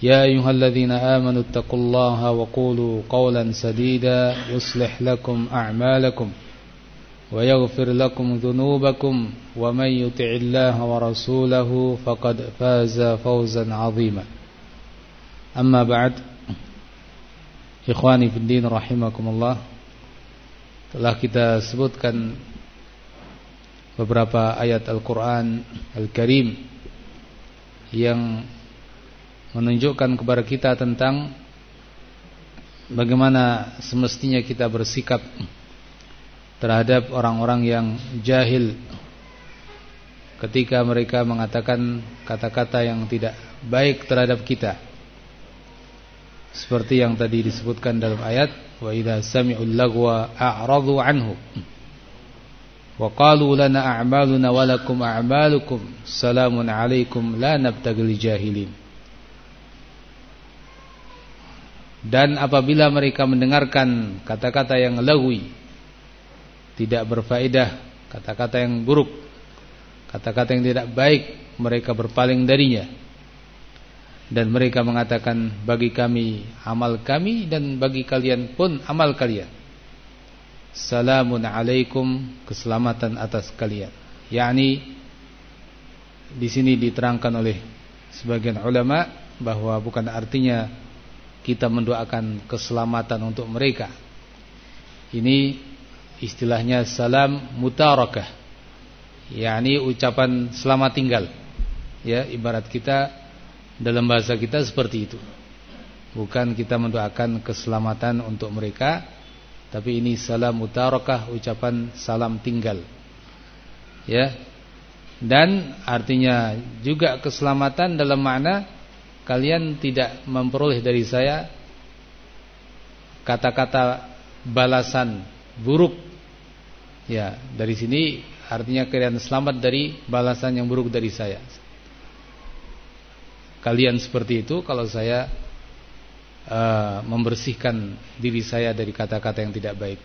يا أيها الذين آمنوا اتقوا الله وقولوا قولا سديدا يصلح لكم أعمالكم ويغفر لكم ذنوبكم ومن يطع الله ورسوله فقد فاز فوزا عظيما. أما بعد إخواني في الدين رحمكم الله telah kita sebutkan beberapa ayat Al-Quran Al-Karim yang menunjukkan kepada kita tentang bagaimana semestinya kita bersikap terhadap orang-orang yang jahil ketika mereka mengatakan kata-kata yang tidak baik terhadap kita. Seperti yang tadi disebutkan dalam ayat wa idza sami'ul lagwa a'radu anhu. Wa qalu lana a'maluna wa lakum a'malukum. Salamun 'alaikum la nabtagil jahilin Dan apabila mereka mendengarkan kata-kata yang lagwi Tidak berfaedah Kata-kata yang buruk Kata-kata yang tidak baik Mereka berpaling darinya. Dan mereka mengatakan Bagi kami amal kami Dan bagi kalian pun amal kalian. Salamun alaikum Keselamatan atas kalian. Yani di sini diterangkan oleh sebagian ulama bahwa bukan artinya kita mendoakan keselamatan untuk mereka. Ini istilahnya salam mutarakah. yakni ucapan selamat tinggal. Ya, ibarat kita dalam bahasa kita seperti itu. Bukan kita mendoakan keselamatan untuk mereka, tapi ini salam mutarakah, ucapan salam tinggal. Ya. Dan artinya juga keselamatan dalam makna kalian tidak memperoleh dari saya kata-kata balasan buruk. Ya, dari sini artinya kalian selamat dari balasan yang buruk dari saya. Kalian seperti itu kalau saya uh, membersihkan diri saya dari kata-kata yang tidak baik.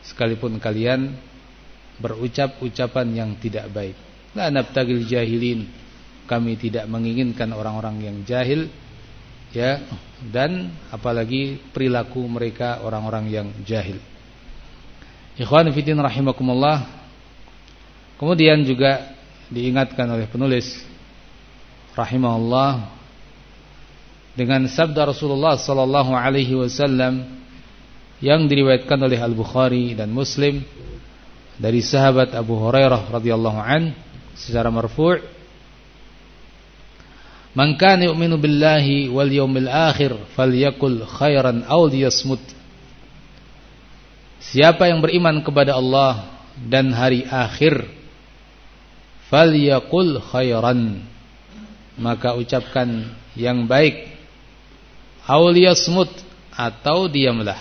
Sekalipun kalian berucap ucapan yang tidak baik. La nabtagil jahilin kami tidak menginginkan orang-orang yang jahil ya dan apalagi perilaku mereka orang-orang yang jahil. Ikhwan fillah rahimakumullah. Kemudian juga diingatkan oleh penulis rahimahullah dengan sabda Rasulullah sallallahu alaihi wasallam yang diriwayatkan oleh Al-Bukhari dan Muslim dari sahabat Abu Hurairah radhiyallahu an secara marfu' Man kana yu'minu billahi wal yawmil akhir falyakul khairan aw liyasmut. Siapa yang beriman kepada Allah dan hari akhir falyakul khairan maka ucapkan yang baik aw liyasmut atau diamlah.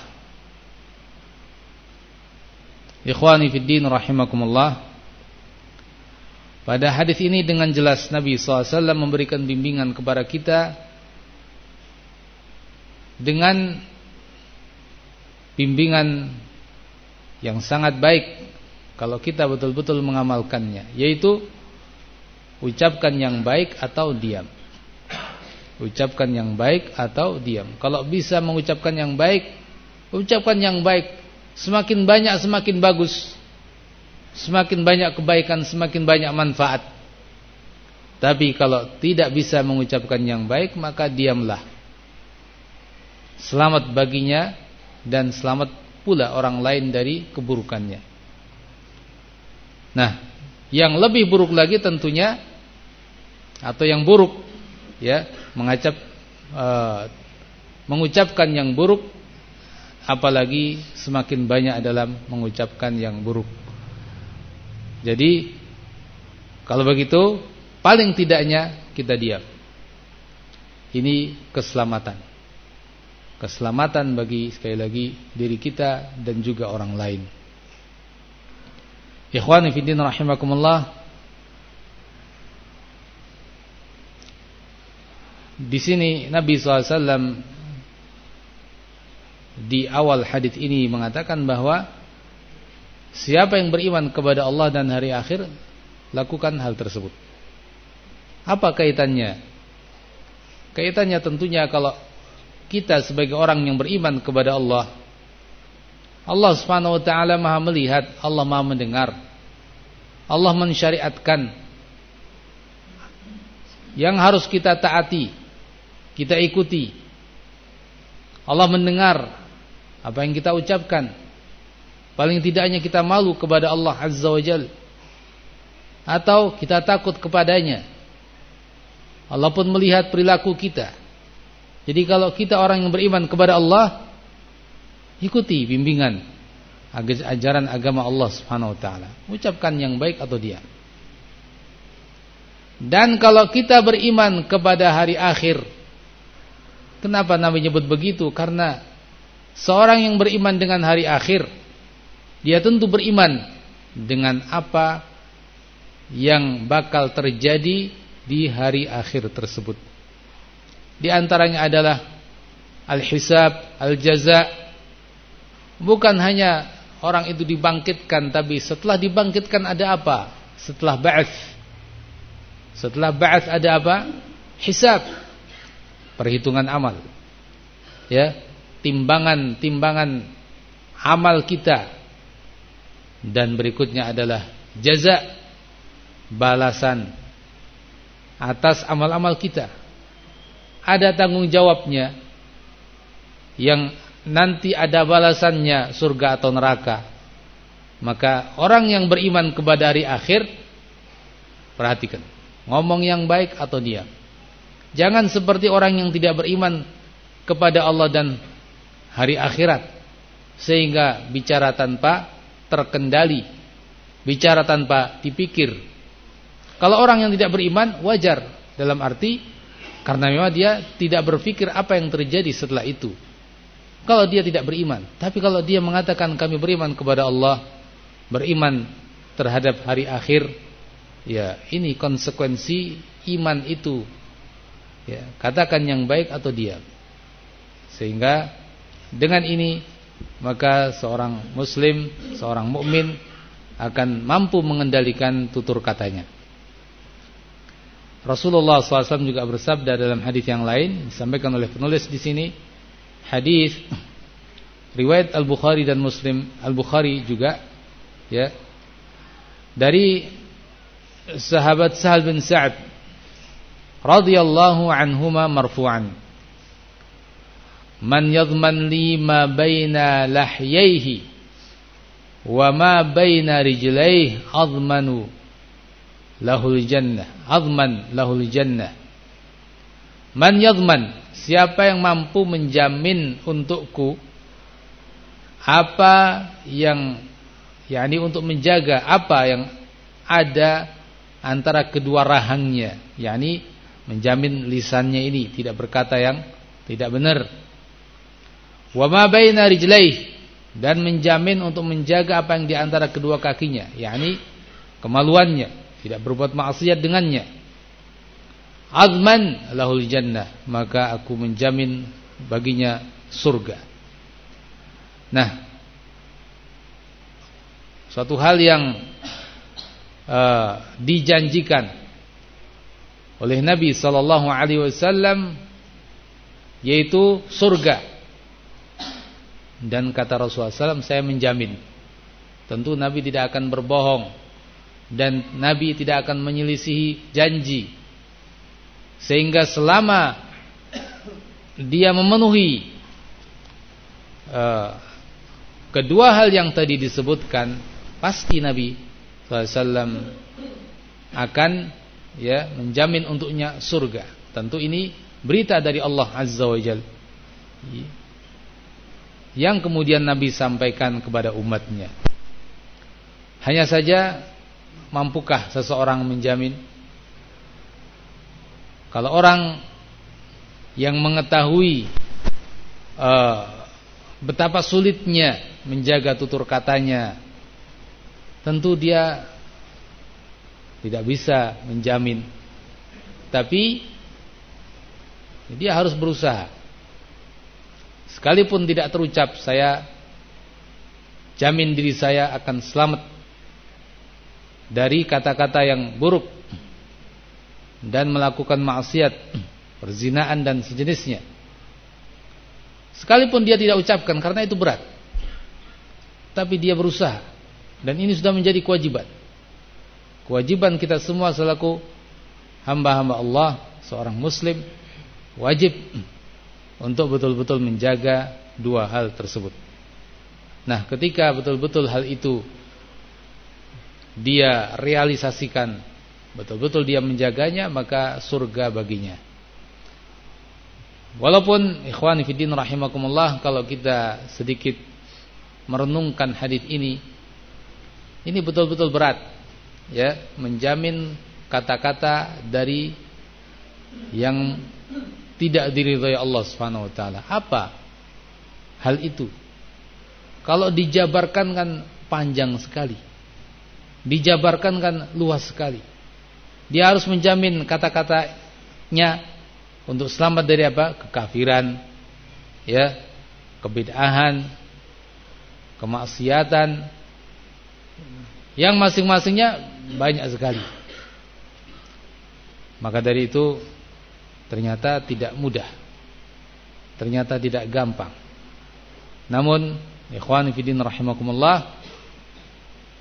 Ikhwani fid din rahimakumullah pada hadis ini dengan jelas Nabi SAW memberikan bimbingan kepada kita dengan bimbingan yang sangat baik kalau kita betul-betul mengamalkannya, yaitu ucapkan yang baik atau diam. Ucapkan yang baik atau diam. Kalau bisa mengucapkan yang baik, ucapkan yang baik. Semakin banyak semakin bagus. Semakin banyak kebaikan Semakin banyak manfaat Tapi kalau tidak bisa mengucapkan yang baik Maka diamlah selamat baginya dan selamat pula orang lain dari keburukannya. Nah, yang lebih buruk lagi tentunya atau yang buruk ya, mengacap uh, mengucapkan yang buruk apalagi semakin banyak dalam mengucapkan yang buruk. Jadi kalau begitu paling tidaknya kita diam. Ini keselamatan. Keselamatan bagi sekali lagi diri kita dan juga orang lain. Ikhwani fi din rahimakumullah. Di sini Nabi SAW di awal hadis ini mengatakan bahwa siapa yang beriman kepada Allah dan hari akhir lakukan hal tersebut. Apa kaitannya? Kaitannya tentunya kalau kita sebagai orang yang beriman kepada Allah Allah Subhanahu wa taala Maha melihat, Allah Maha mendengar. Allah mensyariatkan yang harus kita taati, kita ikuti. Allah mendengar apa yang kita ucapkan. Paling tidaknya kita malu kepada Allah Azza wa Jal. Atau kita takut kepadanya. Allah pun melihat perilaku kita. Jadi kalau kita orang yang beriman kepada Allah, ikuti bimbingan ajaran agama Allah Subhanahu wa taala. Ucapkan yang baik atau diam. Dan kalau kita beriman kepada hari akhir, kenapa Nabi nyebut begitu? Karena Seorang yang beriman dengan hari akhir Dia tentu beriman Dengan apa Yang bakal terjadi Di hari akhir tersebut. Di antaranya adalah Al-Hisab Al-Jaza. Bukan hanya Orang itu dibangkitkan Tapi setelah dibangkitkan ada apa? Setelah ba'ath Setelah ba'ath ada apa? Hisab. Perhitungan amal. Ya timbangan-timbangan amal kita dan berikutnya adalah jaza balasan atas amal-amal kita. Ada tanggung jawabnya yang nanti ada balasannya surga atau neraka. Maka orang yang beriman kepada hari akhir perhatikan. Ngomong yang baik atau diam. Jangan seperti orang yang tidak beriman kepada Allah dan hari akhirat. Sehingga bicara tanpa terkendali bicara tanpa dipikir. Kalau orang yang tidak beriman wajar dalam arti karena memang dia tidak berpikir apa yang terjadi setelah itu. Kalau dia tidak beriman tapi kalau dia mengatakan kami beriman kepada Allah beriman terhadap hari akhir ya ini konsekuensi iman itu. Ya katakan yang baik atau diam. Sehingga dengan ini maka seorang muslim, seorang mukmin akan mampu mengendalikan tutur katanya. Rasulullah SAW juga bersabda dalam hadis yang lain disampaikan oleh penulis di sini hadis riwayat Al Bukhari dan Muslim Al Bukhari juga ya dari sahabat Sahal bin Sa'ad radhiyallahu anhuma marfu'an man yadman li ma baina lahyaihi wa ma baina rijlaihi admanu lahul jannah adman lahul jannah. Man yadman siapa yang mampu menjamin untukku apa yang yakni untuk menjaga apa yang ada antara kedua rahangnya yakni menjamin lisannya ini tidak berkata yang tidak benar wa ma baina rijlaih. Dan menjamin untuk menjaga apa yang di antara kedua kakinya. Yakni kemaluannya. Tidak berbuat maksiat dengannya. Azman lahul jannah. Maka aku menjamin baginya surga. Nah. Suatu hal yang uh, dijanjikan oleh Nabi wasallam yaitu surga dan kata Rasulullah SAW saya menjamin Tentu Nabi tidak akan berbohong Dan Nabi tidak akan menyelisihi janji Sehingga selama Dia memenuhi uh, kedua hal yang tadi disebutkan pasti Nabi SAW akan ya menjamin untuknya surga. Tentu ini berita dari Allah Azza wa Jal yang kemudian Nabi sampaikan kepada umatnya. Hanya saja mampukah seseorang menjamin? Kalau orang yang mengetahui uh, betapa sulitnya menjaga tutur katanya tentu dia tidak bisa menjamin. Tapi dia harus berusaha sekalipun tidak terucap saya jamin diri saya akan selamat dari kata-kata yang buruk dan melakukan maksiat perzinaan dan sejenisnya. Sekalipun dia tidak ucapkan karena itu berat. Tapi dia berusaha. Dan ini sudah menjadi kewajiban. Kewajiban kita semua selaku hamba-hamba Allah, seorang muslim wajib untuk betul-betul menjaga dua hal tersebut. Nah, ketika betul-betul hal itu dia realisasikan, betul-betul dia menjaganya, maka surga baginya. Walaupun ikhwan fillah rahimakumullah kalau kita sedikit merenungkan hadis ini ini betul-betul berat ya, menjamin kata-kata dari yang tidak diridhai Allah Subhanahu wa taala. Apa hal itu? Kalau dijabarkan kan panjang sekali. Dijabarkan kan luas sekali. Dia harus menjamin kata-katanya untuk selamat dari apa? Kekafiran, ya, kebid'ahan, kemaksiatan, yang masing-masingnya banyak sekali. Maka dari itu ternyata tidak mudah. Ternyata tidak gampang. Namun, ikhwan fillah rahimakumullah,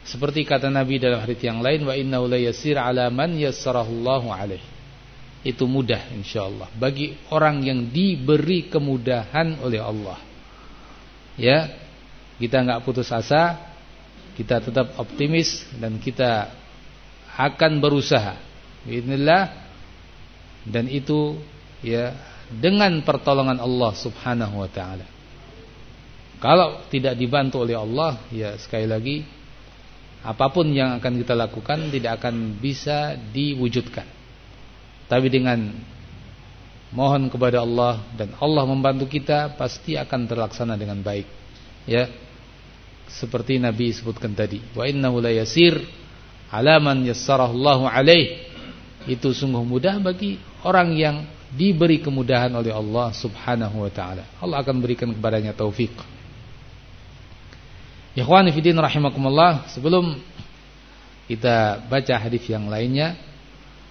seperti kata Nabi dalam hadis yang lain, wa innahu la yasir 'ala man yassarahullahu alaih. Itu mudah insyaallah bagi orang yang diberi kemudahan oleh Allah. Ya, kita enggak putus asa kita tetap optimis dan kita akan berusaha bismillah dan itu ya dengan pertolongan Allah Subhanahu wa taala. Kalau tidak dibantu oleh Allah, ya sekali lagi apa pun yang akan kita lakukan tidak akan bisa diwujudkan. Tapi dengan mohon kepada Allah dan Allah membantu kita pasti akan terlaksana dengan baik. Ya seperti Nabi sebutkan tadi wa innahu la yasir ala man yassarahullahu alaih itu sungguh mudah bagi orang yang diberi kemudahan oleh Allah Subhanahu wa taala. Allah akan berikan kepadanya taufik Ikhwani fillah rahimakumullah sebelum kita baca hadis yang lainnya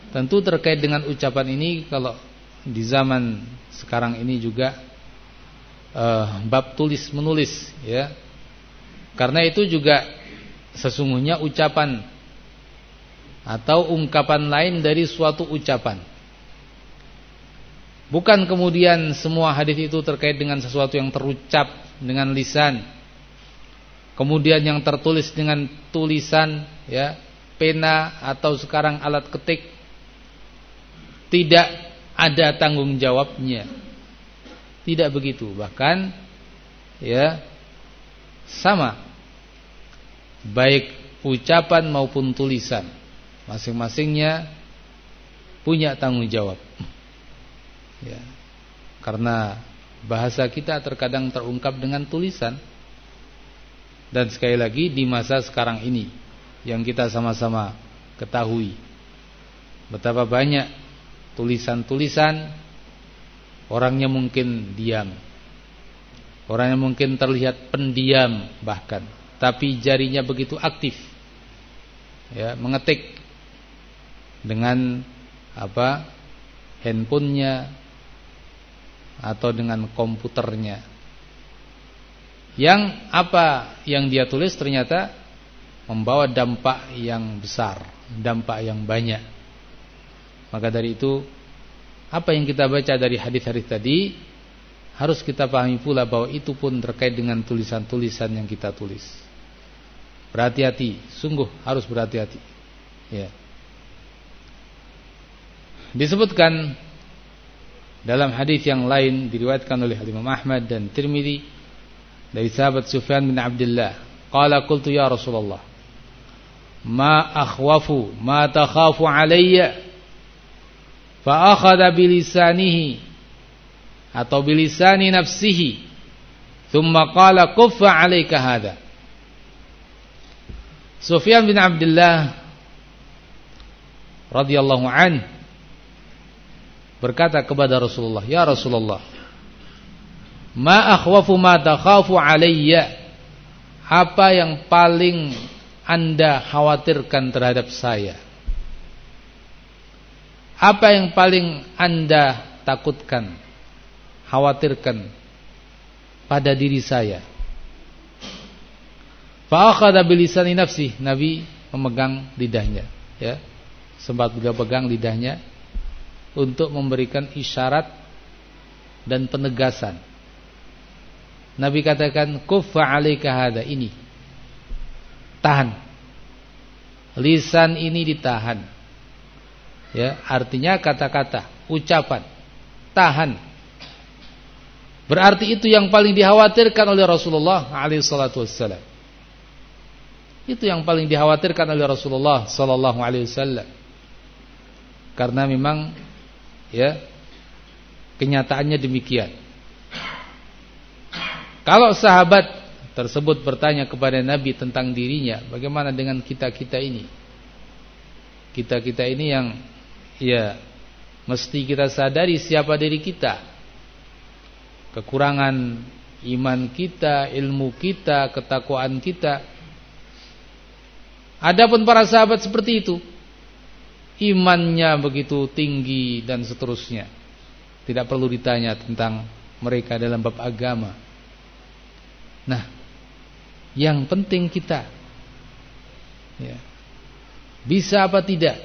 tentu terkait dengan ucapan ini kalau di zaman sekarang ini juga uh, bab tulis menulis ya. Karena itu juga sesungguhnya ucapan atau ungkapan lain dari suatu ucapan. Bukan kemudian semua hadis itu terkait dengan sesuatu yang terucap dengan lisan. Kemudian yang tertulis dengan tulisan ya, pena atau sekarang alat ketik tidak ada tanggung jawabnya. Tidak begitu. Bahkan ya sama baik ucapan maupun tulisan masing-masingnya punya tanggung jawab ya. Karena bahasa kita terkadang terungkap dengan tulisan. Dan sekali lagi di masa sekarang ini yang kita sama-sama ketahui betapa banyak tulisan-tulisan orangnya mungkin diam orangnya mungkin terlihat pendiam bahkan tapi jarinya begitu aktif ya mengetik dengan apa handphonenya atau dengan komputernya yang apa yang dia tulis ternyata membawa dampak yang besar dampak yang banyak maka dari itu apa yang kita baca dari hadis-hadis tadi harus kita pahami pula bahwa itu pun terkait dengan tulisan-tulisan yang kita tulis. Berhati-hati, sungguh harus berhati-hati. Ya. Disebutkan dalam hadis yang lain diriwayatkan oleh Imam Ahmad dan Tirmidzi dari sahabat Sufyan bin Abdullah, qala qultu ya Rasulullah, ma akhwafu ma takhafu alayya fa akhadha bilisanihi atau bilisani nafsihi thumma qala kuffa alayka hadha. Sufyan bin Abdullah radhiyallahu an berkata kepada Rasulullah ya Rasulullah ma akhwafu ma takhafu alayya apa yang paling anda khawatirkan terhadap saya apa yang paling anda takutkan khawatirkan pada diri saya. Fa akhadha bilisani nafsi, Nabi memegang lidahnya, ya. Sempat beliau pegang lidahnya untuk memberikan isyarat dan penegasan. Nabi katakan, "Kuffa 'alaika hada ini." Tahan. Lisan ini ditahan. Ya, artinya kata-kata, ucapan. Tahan Berarti itu yang paling dikhawatirkan oleh Rasulullah alaihissalatu wassalam. Itu yang paling dikhawatirkan oleh Rasulullah sallallahu alaihi wasallam. Karena memang ya kenyataannya demikian. Kalau sahabat tersebut bertanya kepada Nabi tentang dirinya, bagaimana dengan kita-kita ini? Kita-kita ini yang ya mesti kita sadari siapa diri kita kekurangan iman kita, ilmu kita, ketakwaan kita. Adapun para sahabat seperti itu, imannya begitu tinggi dan seterusnya. Tidak perlu ditanya tentang mereka dalam bab agama. Nah, yang penting kita ya, bisa apa tidak?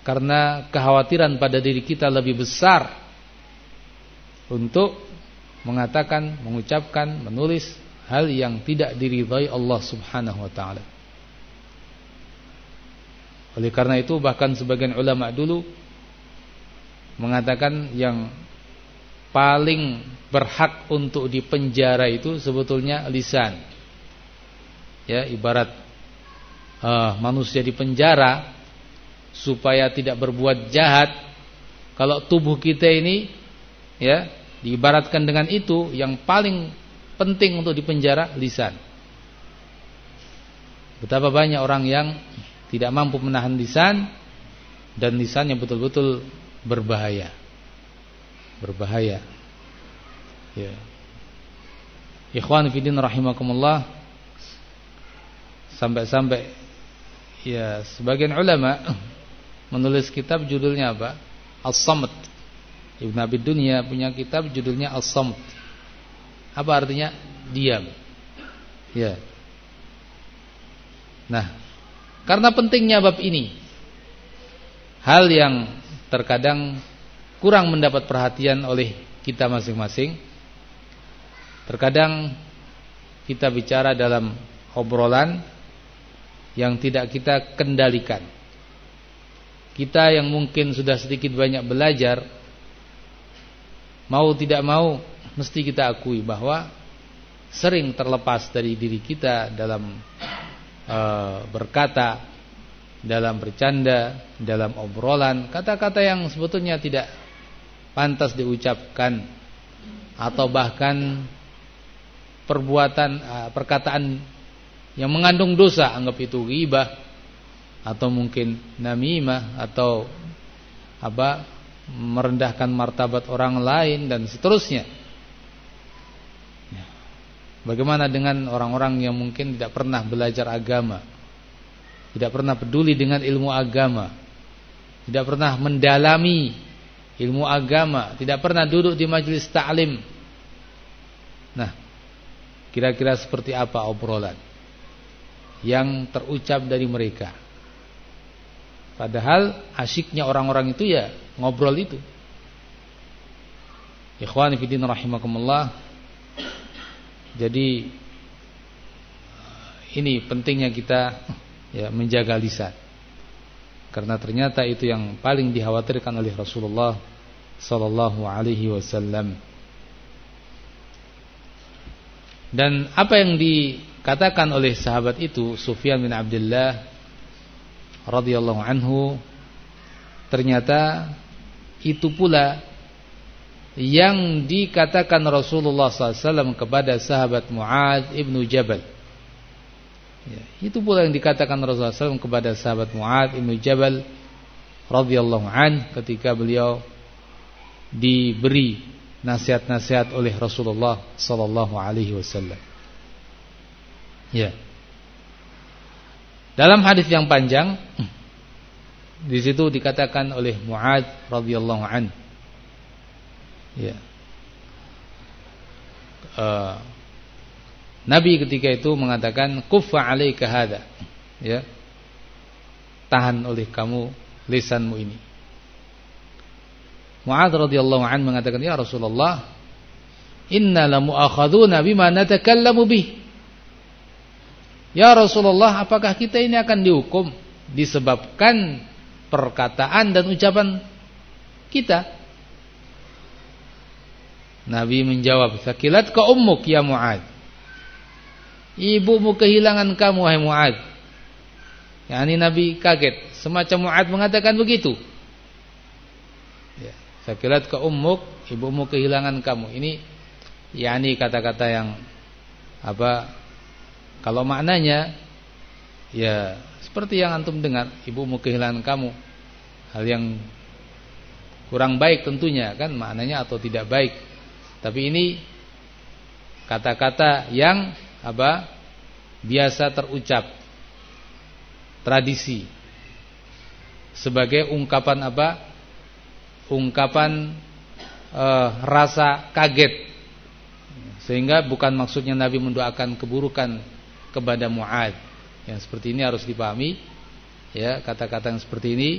Karena kekhawatiran pada diri kita lebih besar untuk mengatakan, mengucapkan, menulis hal yang tidak diridhai Allah Subhanahu wa taala. Oleh karena itu bahkan sebagian ulama dulu mengatakan yang paling berhak untuk dipenjara itu sebetulnya lisan. Ya, ibarat uh, manusia dipenjara supaya tidak berbuat jahat. Kalau tubuh kita ini ya Diibaratkan dengan itu yang paling penting untuk dipenjara lisan. Betapa banyak orang yang tidak mampu menahan lisan dan lisannya betul-betul berbahaya. Berbahaya. Ya. Ikhwan fillah rahimakumullah sampai-sampai ya sebagian ulama menulis kitab judulnya apa? As-Samt Ibn Abi Dunya punya kitab judulnya As-Samt. Apa artinya? Diam. Ya. Nah, karena pentingnya bab ini, hal yang terkadang kurang mendapat perhatian oleh kita masing-masing. Terkadang kita bicara dalam obrolan yang tidak kita kendalikan. Kita yang mungkin sudah sedikit banyak belajar Mau tidak mau mesti kita akui bahwa sering terlepas dari diri kita dalam uh, berkata, dalam bercanda, dalam obrolan, kata-kata yang sebetulnya tidak pantas diucapkan atau bahkan perbuatan uh, perkataan yang mengandung dosa anggap itu ghibah atau mungkin namimah atau apa merendahkan martabat orang lain dan seterusnya. Bagaimana dengan orang-orang yang mungkin tidak pernah belajar agama, tidak pernah peduli dengan ilmu agama, tidak pernah mendalami ilmu agama, tidak pernah duduk di majelis ta'lim. Nah, kira-kira seperti apa obrolan yang terucap dari mereka? Padahal asyiknya orang-orang itu ya ngobrol itu. Ikhwani fillah rahimakumullah. Jadi ini pentingnya kita ya menjaga lisan. Karena ternyata itu yang paling dikhawatirkan oleh Rasulullah sallallahu alaihi wasallam. Dan apa yang dikatakan oleh sahabat itu Sufyan bin Abdullah radhiyallahu anhu ternyata itu pula yang dikatakan Rasulullah SAW kepada sahabat Muad ibnu Jabal. Ya, itu pula yang dikatakan Rasulullah SAW kepada sahabat Muad ibnu Jabal radhiyallahu an ketika beliau diberi nasihat-nasihat oleh Rasulullah sallallahu alaihi wasallam. Ya. Dalam hadis yang panjang di situ dikatakan oleh Muad radhiyallahu an. Ya. Uh, Nabi ketika itu mengatakan kuffa alaika hada. Ya. Tahan oleh kamu lisanmu ini. Mu'adz radhiyallahu an mengatakan, "Ya Rasulullah, inna la mu'akhaduna bima natakallamu bih." Ya Rasulullah, apakah kita ini akan dihukum disebabkan perkataan dan ucapan kita? Nabi menjawab, "Sakilat ka ummuk ya Mu'adz." Ibumu kehilangan kamu wahai Mu'adz. Yani Nabi kaget, semacam Mu'adz mengatakan begitu. Sakilat ke ummuk, ibumu kehilangan kamu. Ini yakni kata-kata yang apa? Kalau maknanya ya seperti yang antum dengar, ibumu kehilangan kamu. Hal yang kurang baik tentunya kan maknanya atau tidak baik. Tapi ini kata-kata yang apa? biasa terucap. Tradisi sebagai ungkapan apa? ungkapan uh, rasa kaget sehingga bukan maksudnya Nabi mendoakan keburukan kepada Muad yang seperti ini harus dipahami ya kata-kata yang seperti ini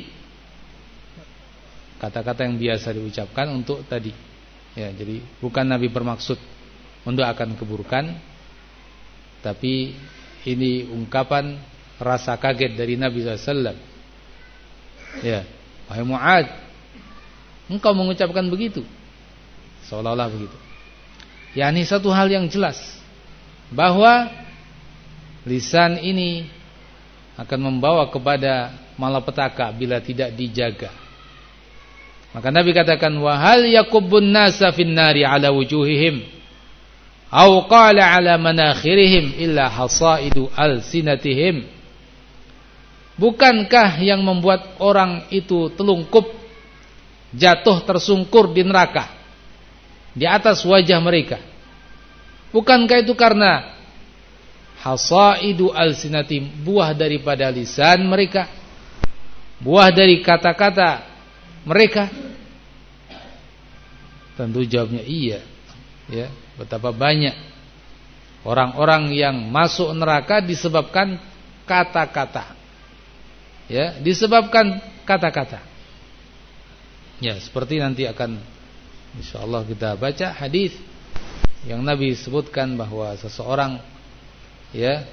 kata-kata yang biasa diucapkan untuk tadi ya jadi bukan Nabi bermaksud mendoakan keburukan tapi ini ungkapan rasa kaget dari Nabi SAW ya wahai Muad Engkau mengucapkan begitu. Seolah-olah begitu. Yani satu hal yang jelas bahwa lisan ini akan membawa kepada malapetaka bila tidak dijaga. Maka Nabi katakan wa hal nasa fin nari ala wujuhihim aw qala ala manakhirihim illa hasaidu alsinatihim Bukankah yang membuat orang itu telungkup jatuh tersungkur di neraka di atas wajah mereka. Bukankah itu karena hasaidu alsinati buah daripada lisan mereka, buah dari kata-kata mereka? Tentu jawabnya iya. Ya, betapa banyak orang-orang yang masuk neraka disebabkan kata-kata. Ya, disebabkan kata-kata. Ya, seperti nanti akan insyaallah kita baca hadis yang Nabi sebutkan bahwa seseorang ya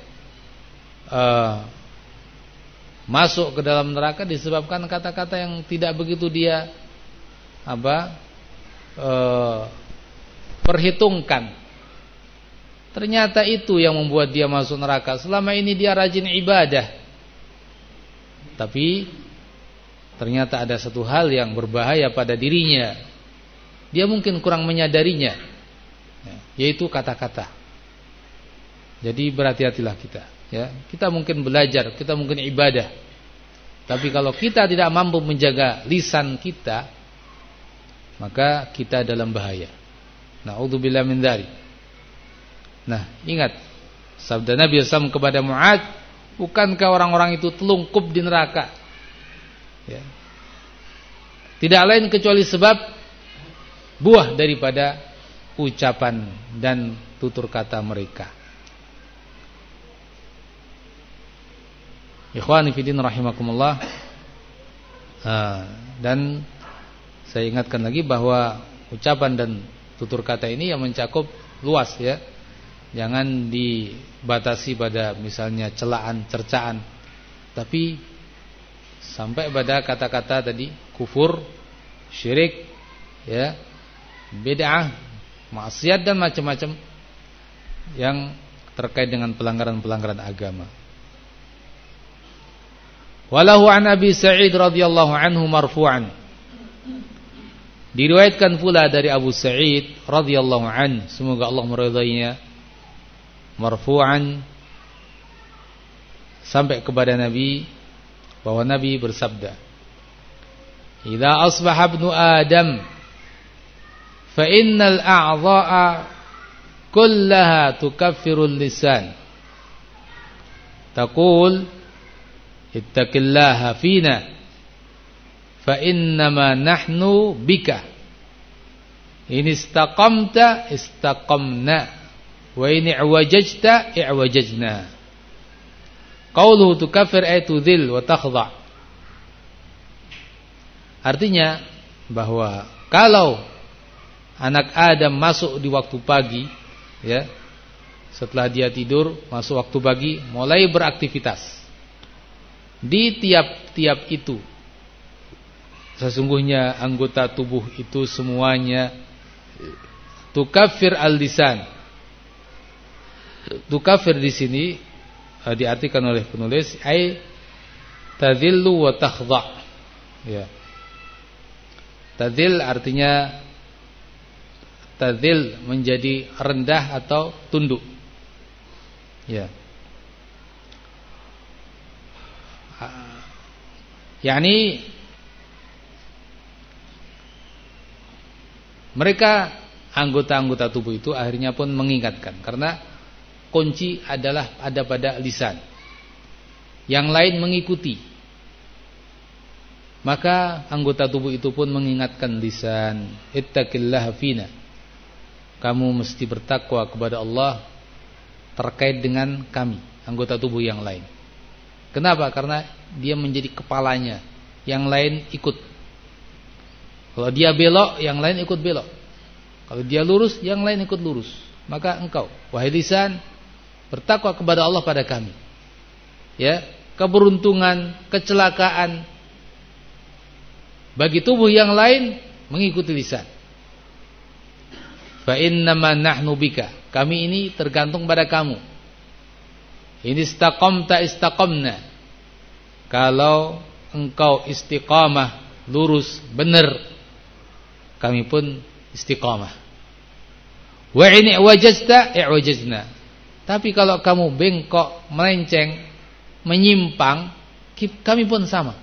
uh, masuk ke dalam neraka disebabkan kata-kata yang tidak begitu dia apa uh, perhitungkan. Ternyata itu yang membuat dia masuk neraka. Selama ini dia rajin ibadah. Tapi ternyata ada satu hal yang berbahaya pada dirinya. Dia mungkin kurang menyadarinya, ya, yaitu kata-kata. Jadi berhati-hatilah kita. Ya, kita mungkin belajar, kita mungkin ibadah, tapi kalau kita tidak mampu menjaga lisan kita, maka kita dalam bahaya. Nauzubillah min dzalik. Nah, ingat sabda Nabi SAW kepada Muad, bukankah orang-orang itu telungkup di neraka? ya. Tidak lain kecuali sebab buah daripada ucapan dan tutur kata mereka. Ikhwani fillah rahimakumullah. dan saya ingatkan lagi bahwa ucapan dan Tutur kata ini yang mencakup luas ya. Jangan dibatasi pada misalnya celaan, cercaan. Tapi sampai pada kata-kata tadi kufur, syirik, ya, bid'ah, maksiat dan macam-macam yang terkait dengan pelanggaran-pelanggaran agama. Walahu an Abi Sa'id radhiyallahu anhu marfu'an. Diriwayatkan pula dari Abu Sa'id radhiyallahu an, semoga Allah meridainya, marfu'an sampai kepada Nabi bahwa Nabi bersabda, "Idza asbaha ibnu Adam fa innal a'dha'a kullaha tukaffirul lisan." Taqul ittaqillaha fina. Fa innama nahnu bika. In istaqamta istaqamna. Wa in i'wajajta i'wajajna. Qauluhu tukaffir ay tudhil wa takhdha. Artinya bahwa kalau anak Adam masuk di waktu pagi ya setelah dia tidur masuk waktu pagi mulai beraktivitas di tiap-tiap itu sesungguhnya anggota tubuh itu semuanya tukafir al-lisan. Tukafir di sini uh, diartikan oleh penulis ai tadhillu wa takhdha. Ya. Tadhil artinya tadhil menjadi rendah atau tunduk. Ya yakni mereka anggota-anggota tubuh itu akhirnya pun mengingatkan karena kunci adalah ada pada lisan. Yang lain mengikuti. Maka anggota tubuh itu pun mengingatkan lisan, ittaqillaha fina. Kamu mesti bertakwa kepada Allah terkait dengan kami, anggota tubuh yang lain. Kenapa? Karena dia menjadi kepalanya, yang lain ikut. Kalau dia belok, yang lain ikut belok. Kalau dia lurus, yang lain ikut lurus. Maka engkau, wahai lisan, bertakwa kepada Allah pada kami. Ya, keberuntungan, kecelakaan bagi tubuh yang lain mengikuti lisan. Fa innama nahnu bika. Kami ini tergantung pada kamu. Ini istaqamta istaqamna. Kalau engkau istiqamah, lurus, benar, kami pun istiqamah. Wa in wajazta i'wajazna. Tapi kalau kamu bengkok, melenceng, menyimpang, kami pun sama.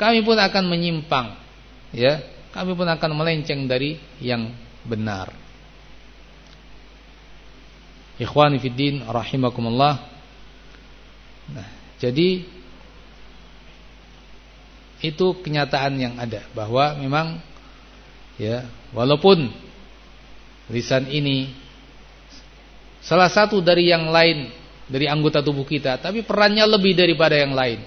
Kami pun akan menyimpang, ya. Kami pun akan melenceng dari yang benar. Ikhwani fiddin rahimakumullah. Nah, jadi itu kenyataan yang ada bahwa memang ya walaupun lisan ini salah satu dari yang lain dari anggota tubuh kita tapi perannya lebih daripada yang lain.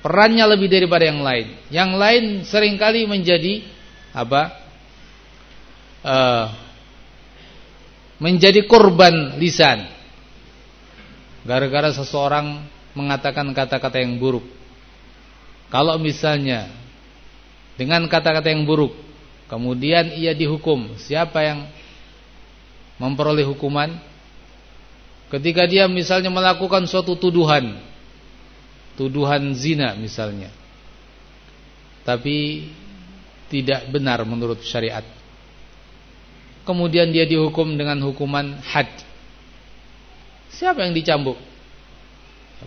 Perannya lebih daripada yang lain. Yang lain sering kali menjadi apa? Uh, menjadi korban lisan. Gara-gara seseorang mengatakan kata-kata yang buruk kalau misalnya dengan kata-kata yang buruk kemudian ia dihukum siapa yang memperoleh hukuman ketika dia misalnya melakukan suatu tuduhan tuduhan zina misalnya tapi tidak benar menurut syariat kemudian dia dihukum dengan hukuman had. Siapa yang dicambuk?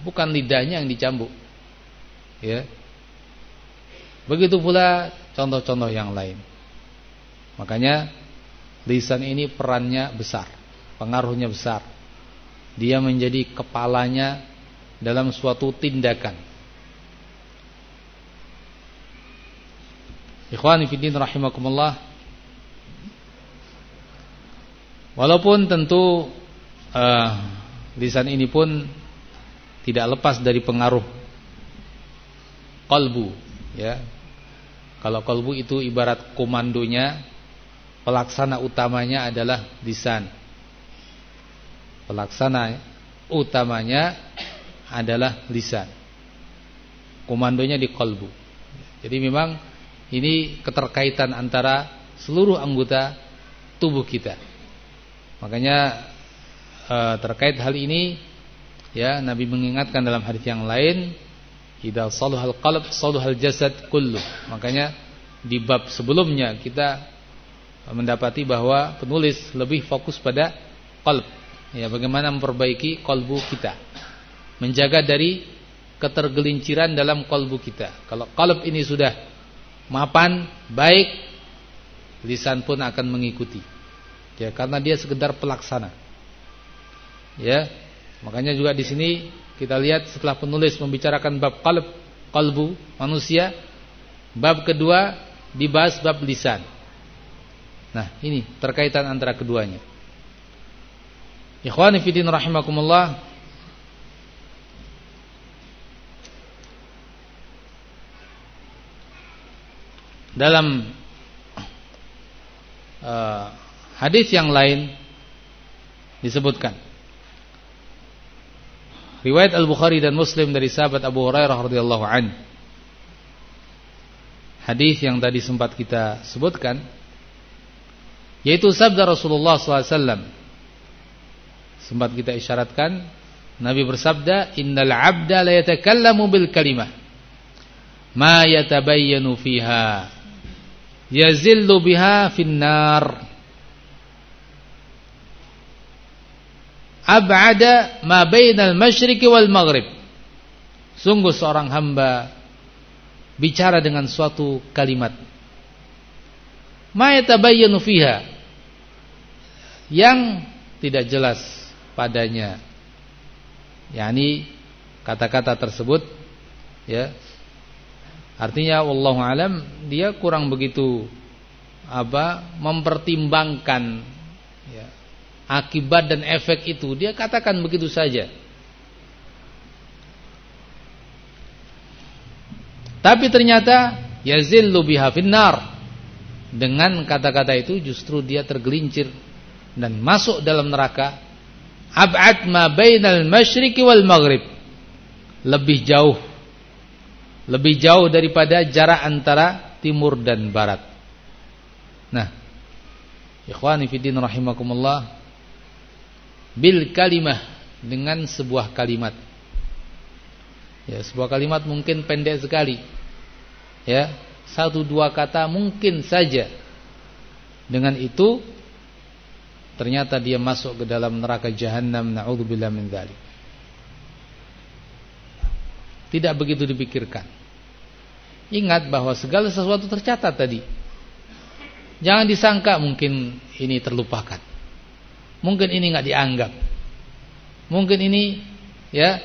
Bukan lidahnya yang dicambuk. Ya. Begitu pula contoh-contoh yang lain. Makanya lisan ini perannya besar, pengaruhnya besar. Dia menjadi kepalanya dalam suatu tindakan. Ikhwani fillah rahimakumullah Walaupun tentu uh, lisan ini pun tidak lepas dari pengaruh kalbu, ya. Kalau kalbu itu ibarat komandonya, pelaksana utamanya adalah lisan. Pelaksana utamanya adalah lisan. Komandonya di kolbu. Jadi memang ini keterkaitan antara seluruh anggota tubuh kita. Makanya eh, terkait hal ini ya Nabi mengingatkan dalam hadis yang lain, "Idza saluhal qalb saluhal jasad kullu." Makanya di bab sebelumnya kita mendapati bahwa penulis lebih fokus pada qalb. Ya, bagaimana memperbaiki kolbu kita. Menjaga dari ketergelinciran dalam kolbu kita. Kalau qalb ini sudah mapan, baik, lisan pun akan mengikuti. Ya, karena dia sekedar pelaksana. Ya. Makanya juga di sini kita lihat setelah penulis membicarakan bab kalbu manusia, bab kedua dibahas bab lisan. Nah, ini terkaitan antara keduanya. Ikhwani fillah rahimakumullah. Dalam uh, hadis yang lain disebutkan riwayat Al-Bukhari dan Muslim dari sahabat Abu Hurairah radhiyallahu an. Hadis yang tadi sempat kita sebutkan yaitu sabda Rasulullah SAW. Sempat kita isyaratkan, Nabi bersabda, Innal abda la yatakallamu bil kalimah, ma yatabayyanu fiha, yazillu biha finnar. Ab'ada ma bainal masyriqi wal maghrib. Sungguh seorang hamba bicara dengan suatu kalimat. Ma yatabayyanu fiha yang tidak jelas padanya. yakni kata-kata tersebut ya. Artinya wallahu alam dia kurang begitu apa mempertimbangkan ya, akibat dan efek itu dia katakan begitu saja. Tapi ternyata yazillu biha finnar. Dengan kata-kata itu justru dia tergelincir dan masuk dalam neraka. Ab'ad ma bainal masyriqi wal maghrib. Lebih jauh. Lebih jauh daripada jarak antara timur dan barat. Nah ikhwani fiddin rahimakumullah bil kalimah dengan sebuah kalimat. Ya sebuah kalimat mungkin pendek sekali. Ya satu dua kata mungkin saja. Dengan itu ternyata dia masuk ke dalam neraka jahanam naudzubillah min dzalik. Tidak begitu dipikirkan. Ingat bahwa segala sesuatu tercatat tadi. Jangan disangka mungkin ini terlupakan mungkin ini nggak dianggap. Mungkin ini ya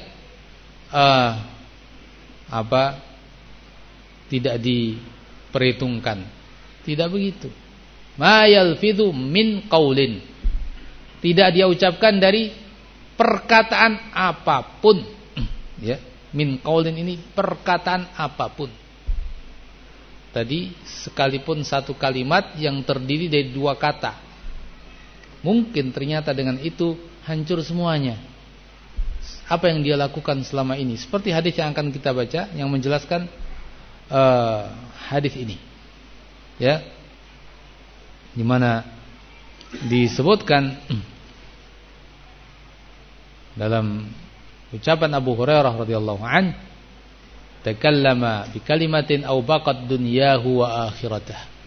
uh, apa tidak diperhitungkan. Tidak begitu. Ma yalfidhu min qaulin tidak dia ucapkan dari perkataan apa pun. Ya min qaulin ini perkataan apa pun. Tadi sekalipun satu kalimat yang terdiri dari dua kata mungkin ternyata dengan itu hancur semuanya. Apa yang dia lakukan selama ini? Seperti hadis yang akan kita baca yang menjelaskan uh, hadis ini. Ya. Di mana disebutkan dalam ucapan Abu Hurairah radhiyallahu an takallama bi kalimatin aw baqat dunyahu wa akhiratah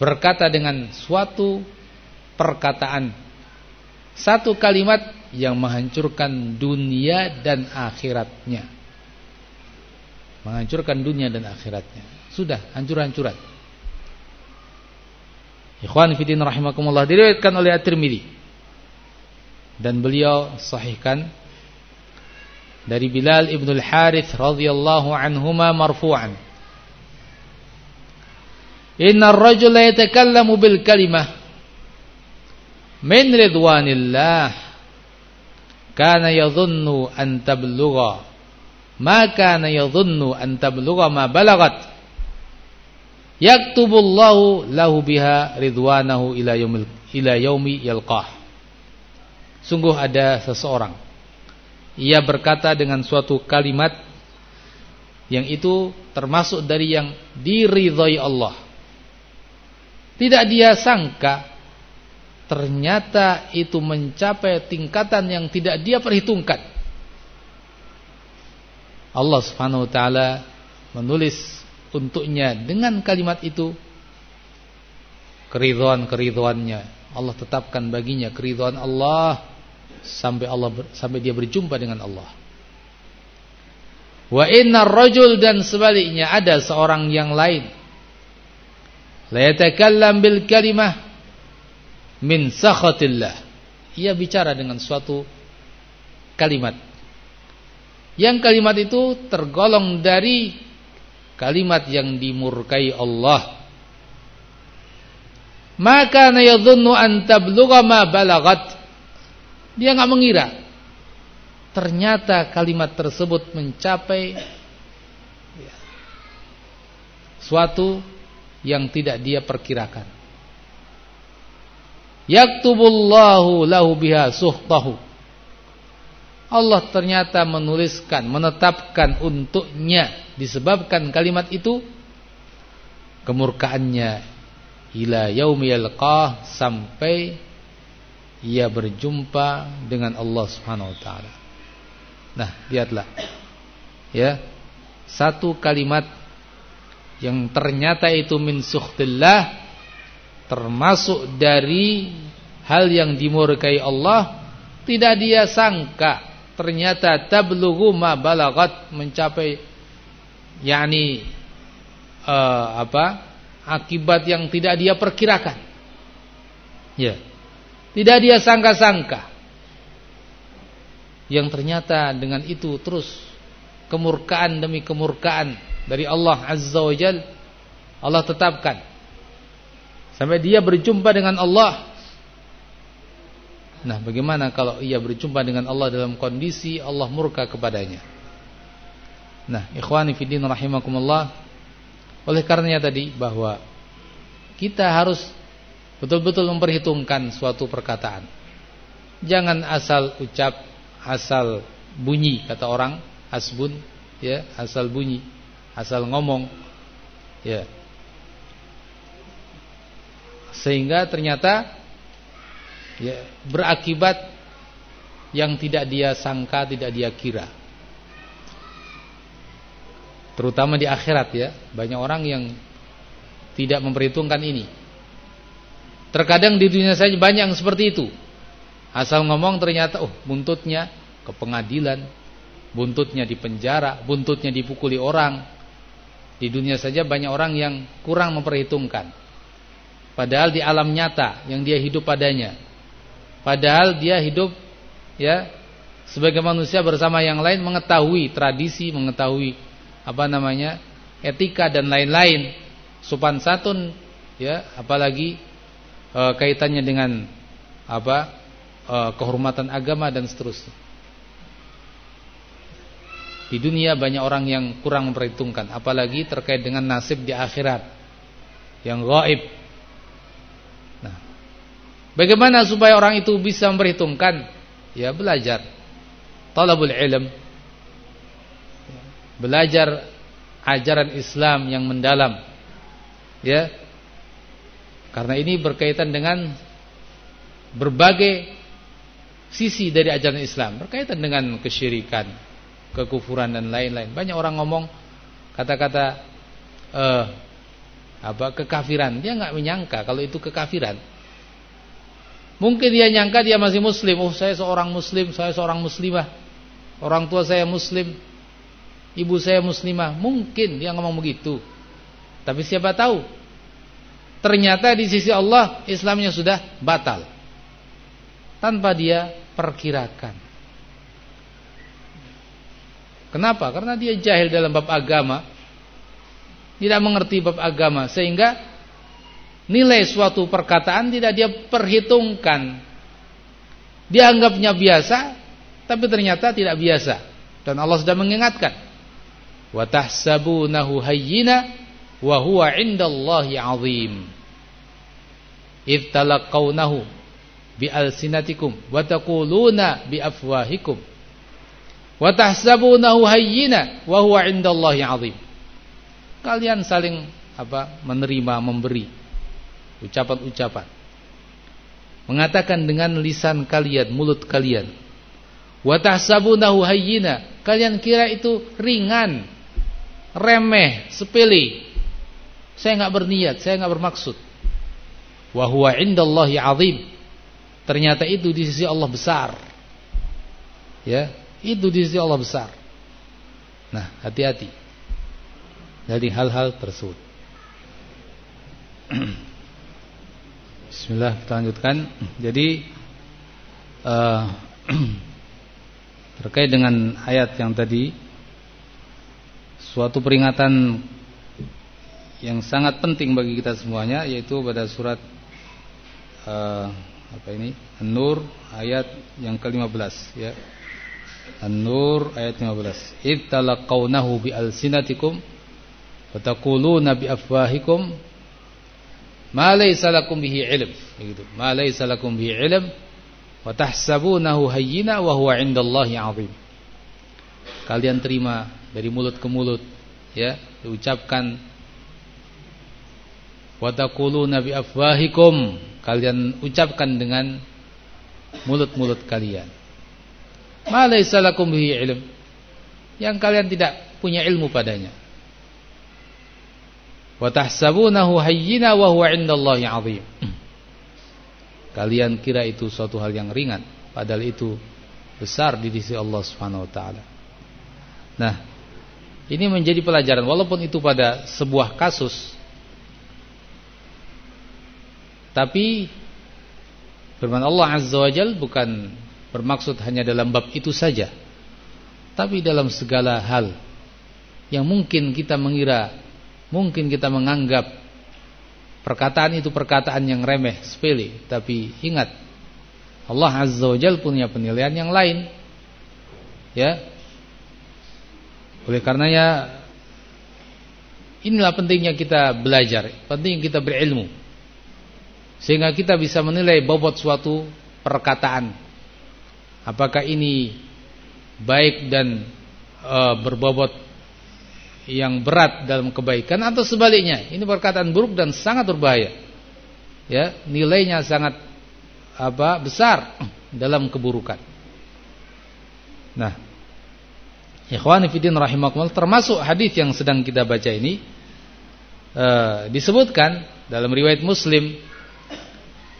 berkata dengan suatu perkataan. Satu kalimat yang menghancurkan dunia dan akhiratnya. Menghancurkan dunia dan akhiratnya. Sudah hancur-hancuran. Ikhwan fillah rahimakumullah diriwayatkan oleh At-Tirmizi dan beliau sahihkan dari Bilal ibn al-Harith radhiyallahu anhuma marfu'an. Inna ar-rajula yatakallamu bil kalimah min ridwanillah kana yadhunnu an tablugha. Ma kana yadhunnu an tablugha ma balagat. Yaktubullahu lahu biha ridwanahu ila yaumil ila yaumi yalqah. Sungguh ada seseorang ia berkata dengan suatu kalimat yang itu termasuk dari yang diridhai Allah. Tidak dia sangka ternyata itu mencapai tingkatan yang tidak dia perhitungkan Allah Subhanahu wa taala menulis untuknya dengan kalimat itu keridhaan-keridhaannya. Allah tetapkan baginya keridhaan Allah sampai Allah sampai dia berjumpa dengan Allah. Wa innar rajul dan sebaliknya ada seorang yang lain la yatakallam bil kalimah min sakhatillah. Ia bicara dengan suatu kalimat. Yang kalimat itu tergolong dari kalimat yang dimurkai Allah maka yadhunnu an tablugha ma balagat dia enggak mengira ternyata kalimat tersebut mencapai suatu yang tidak dia perkirakan yaktubullahu lahu biha suhtahu Allah ternyata menuliskan, menetapkan untuknya disebabkan kalimat itu kemurkaannya ila yaumi yalqah sampai ia berjumpa dengan Allah Subhanahu wa taala. Nah, lihatlah. Ya. Satu kalimat yang ternyata itu min sukhtillah termasuk dari hal yang dimurkai Allah tidak dia sangka ternyata tablughu ma balagat mencapai yakni uh, apa akibat yang tidak dia perkirakan. Ya. Tidak dia sangka-sangka. Yang ternyata dengan itu terus kemurkaan demi kemurkaan dari Allah Azza wa Jal Allah tetapkan sampai dia berjumpa dengan Allah. Nah bagaimana kalau ia berjumpa dengan Allah dalam kondisi Allah murka kepadanya? Nah ikhwani fiddin rahimakumullah. Oleh karenanya tadi bahwa Kita harus betul-betul memperhitungkan suatu perkataan. Jangan asal ucap Asal bunyi kata orang Asbun ya Asal bunyi Asal ngomong Ya Sehingga ternyata ya, berakibat yang tidak dia sangka, tidak dia kira. Terutama di akhirat ya, banyak orang yang tidak memperhitungkan ini. Terkadang di dunia saja banyak yang seperti itu. Asal ngomong ternyata oh buntutnya ke pengadilan, buntutnya di penjara, buntutnya dipukuli orang. Di dunia saja banyak orang yang kurang memperhitungkan. Padahal di alam nyata yang dia hidup padanya. Padahal dia hidup ya sebagai manusia bersama yang lain mengetahui tradisi, mengetahui apa namanya etika dan lain-lain, sopan santun ya, apalagi e, kaitannya dengan apa e, kehormatan agama dan seterusnya. Di dunia banyak orang yang kurang memperhitungkan, apalagi terkait dengan nasib di akhirat. Yang gaib Bagaimana supaya orang itu bisa memperhitungkan? Ya belajar. Talabul ilm. Belajar ajaran Islam yang mendalam. Ya. Karena ini berkaitan dengan berbagai sisi dari ajaran Islam, berkaitan dengan kesyirikan, kekufuran dan lain-lain. Banyak orang ngomong kata-kata eh apa kekafiran. Dia nggak menyangka kalau itu kekafiran. Mungkin dia nyangka dia masih muslim. Oh, saya seorang muslim, saya seorang muslimah. Orang tua saya muslim. Ibu saya muslimah. Mungkin dia ngomong begitu. Tapi siapa tahu? Ternyata di sisi Allah Islamnya sudah batal. Tanpa dia perkirakan. Kenapa? Karena dia jahil dalam bab agama. Tidak mengerti bab agama sehingga nilai suatu perkataan tidak dia perhitungkan. Dia anggapnya biasa, tapi ternyata tidak biasa. Dan Allah sudah mengingatkan. Wa tahsabunahu hayyina wa huwa 'indallahi 'azim. Idh talaqawnahu bi alsinatikum wa taquluna bi afwahikum wa tahsabunahu hayyina wa huwa 'indallahi 'azim. Kalian saling apa? menerima, memberi ucapan-ucapan. Mengatakan dengan lisan kalian, mulut kalian. Wa tahsabunahu hayyina. Kalian kira itu ringan, remeh, sepele. Saya enggak berniat, saya enggak bermaksud. Wa huwa indallahi azim. Ternyata itu di sisi Allah besar. Ya, itu di sisi Allah besar. Nah, hati-hati dari hal-hal tersebut. Bismillah kita lanjutkan. Jadi uh, terkait dengan ayat yang tadi suatu peringatan yang sangat penting bagi kita semuanya yaitu pada surat uh, apa ini? An-Nur ayat yang ke-15 ya. An-Nur ayat 15 Id talaqawnahu bi alsinatikum wa taquluna bi afwahikum ma laysa lakum bihi ilm. Begitu. Ma laysa bihi ilm wa tahsabunahu hayyina wa huwa 'indallahi 'azim. Kalian terima dari mulut ke mulut ya diucapkan wa taquluna bi afwahikum. Kalian ucapkan dengan mulut-mulut kalian. Ma laysa lakum bihi ilm. Yang kalian tidak punya ilmu padanya wa hayyina wa huwa 'indallahi. Kalian kira itu suatu hal yang ringan, padahal itu besar di sisi Allah Subhanahu wa taala. Nah, ini menjadi pelajaran walaupun itu pada sebuah kasus tapi firman Allah Azza wa Jal bukan bermaksud hanya dalam bab itu saja tapi dalam segala hal yang mungkin kita mengira Mungkin kita menganggap perkataan itu perkataan yang remeh, sepele, tapi ingat Allah Azza wa Jalla punya penilaian yang lain. Ya. Oleh karenanya inilah pentingnya kita belajar, penting kita berilmu. Sehingga kita bisa menilai bobot suatu perkataan. Apakah ini baik dan e, berbobot yang berat dalam kebaikan atau sebaliknya. Ini perkataan buruk dan sangat berbahaya. Ya nilainya sangat apa besar dalam keburukan. Nah ikhwani fillah rahimakumullah termasuk hadis yang sedang kita baca ini uh, disebutkan dalam riwayat Muslim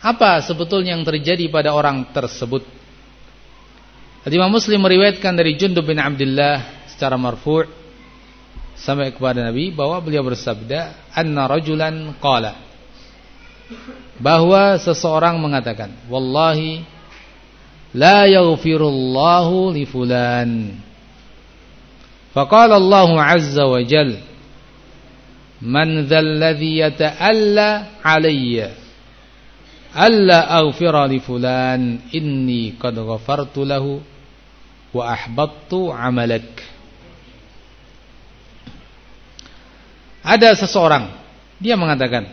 apa sebetulnya yang terjadi pada orang tersebut? Imam Muslim meriwayatkan dari Jundub bin Abdullah secara marfu' sampai kepada Nabi bahwa beliau bersabda anna rajulan qala. Bahwa seseorang mengatakan wallahi la yaghfirullahu li fulan. Faqala Allah azza wa jal man dhal ladhi yata'alla alayya alla aghfira li fulan inni qad ghafartu lahu wa ahbattu amalak Ada seseorang dia mengatakan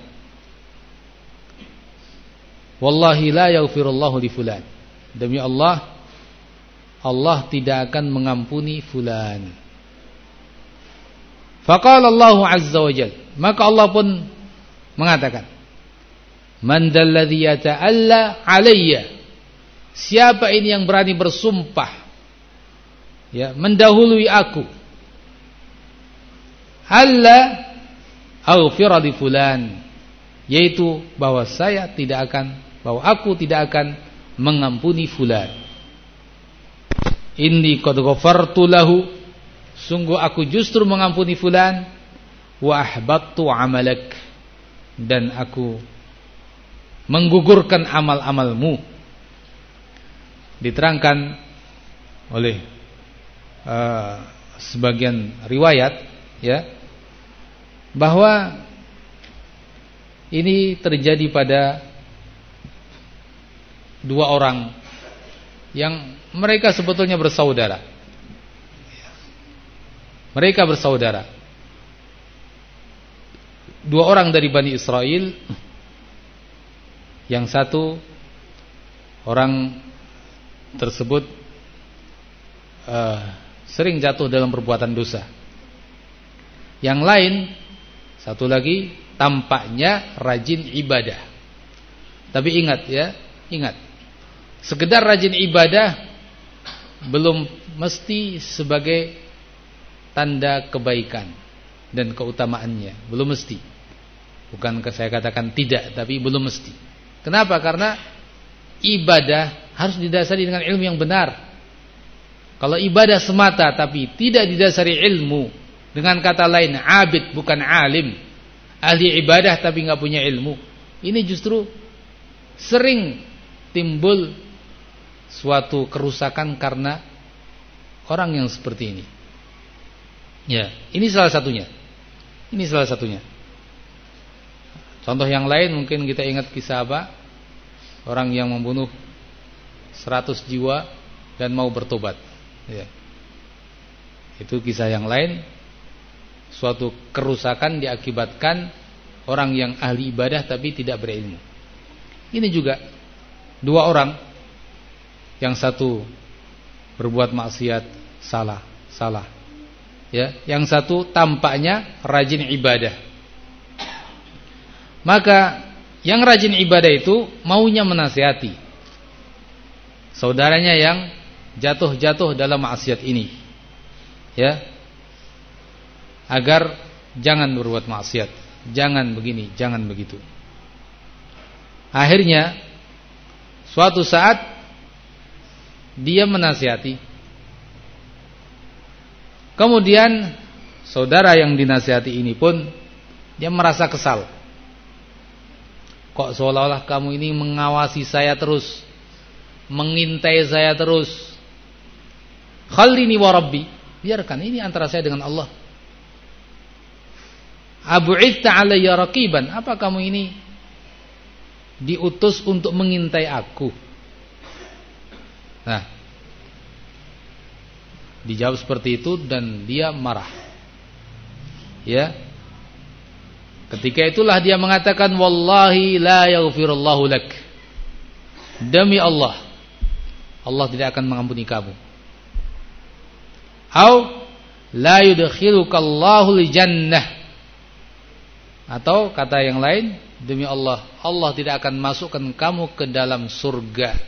Wallahi la yaghfirullahu li fulan. Demi Allah Allah tidak akan mengampuni fulan. Faqala Allah azza wa jalla, maka Allah pun mengatakan Man dalladhi yata'alla alayya Siapa ini yang berani bersumpah ya mendahului aku Allah aghfira li fulan. Yaitu bahwa saya tidak akan bahwa aku tidak akan mengampuni fulan. Inni qad ghafartu lahu. Sungguh aku justru mengampuni fulan. Wa ahbattu amalak. Dan aku menggugurkan amal-amalmu. Diterangkan oleh uh, sebagian riwayat ya bahwa ini terjadi pada dua orang yang mereka sebetulnya bersaudara. Mereka bersaudara. dua orang dari Bani Israel yang satu orang tersebut uh, sering jatuh dalam perbuatan dosa. Yang lain satu lagi tampaknya rajin ibadah. Tapi ingat ya, ingat. Sekedar rajin ibadah belum mesti sebagai tanda kebaikan dan keutamaannya, belum mesti. Bukan saya katakan tidak, tapi belum mesti. Kenapa? Karena ibadah harus didasari dengan ilmu yang benar. Kalau ibadah semata tapi tidak didasari ilmu, dengan kata lain abid bukan alim, ahli ibadah tapi nggak punya ilmu, ini justru sering timbul suatu kerusakan karena orang yang seperti ini. Ya, ini salah satunya. Ini salah satunya. Contoh yang lain mungkin kita ingat kisah apa? Orang yang membunuh 100 jiwa dan mau bertobat. Ya. Itu kisah yang lain. Suatu kerusakan diakibatkan orang yang ahli ibadah tapi tidak berilmu. Ini juga dua orang yang satu berbuat maksiat salah, salah. Ya, yang satu tampaknya rajin ibadah. Maka yang rajin ibadah itu maunya menasihati saudaranya yang jatuh-jatuh dalam maksiat ini. Ya. Agar jangan berbuat maksiat, jangan begini, jangan begitu. Akhirnya suatu saat dia menasihati. Kemudian saudara yang dinasihati ini pun dia merasa kesal. Kok seolah-olah kamu ini mengawasi saya terus, mengintai saya terus, Khalini wa rabbi. Biarkan ini antara saya dengan Allah. Abu'idta alayya raqiban. Apa kamu ini diutus untuk mengintai aku? Nah. Dijawab seperti itu dan dia marah. Ya. Ketika itulah dia mengatakan wallahi la yaghfirullahu lak. Demi Allah, Allah tidak akan mengampuni kamu. Au la yudkhilukallahu jannah. Atau kata yang lain, demi Allah, Allah tidak akan masukkan kamu ke dalam surga.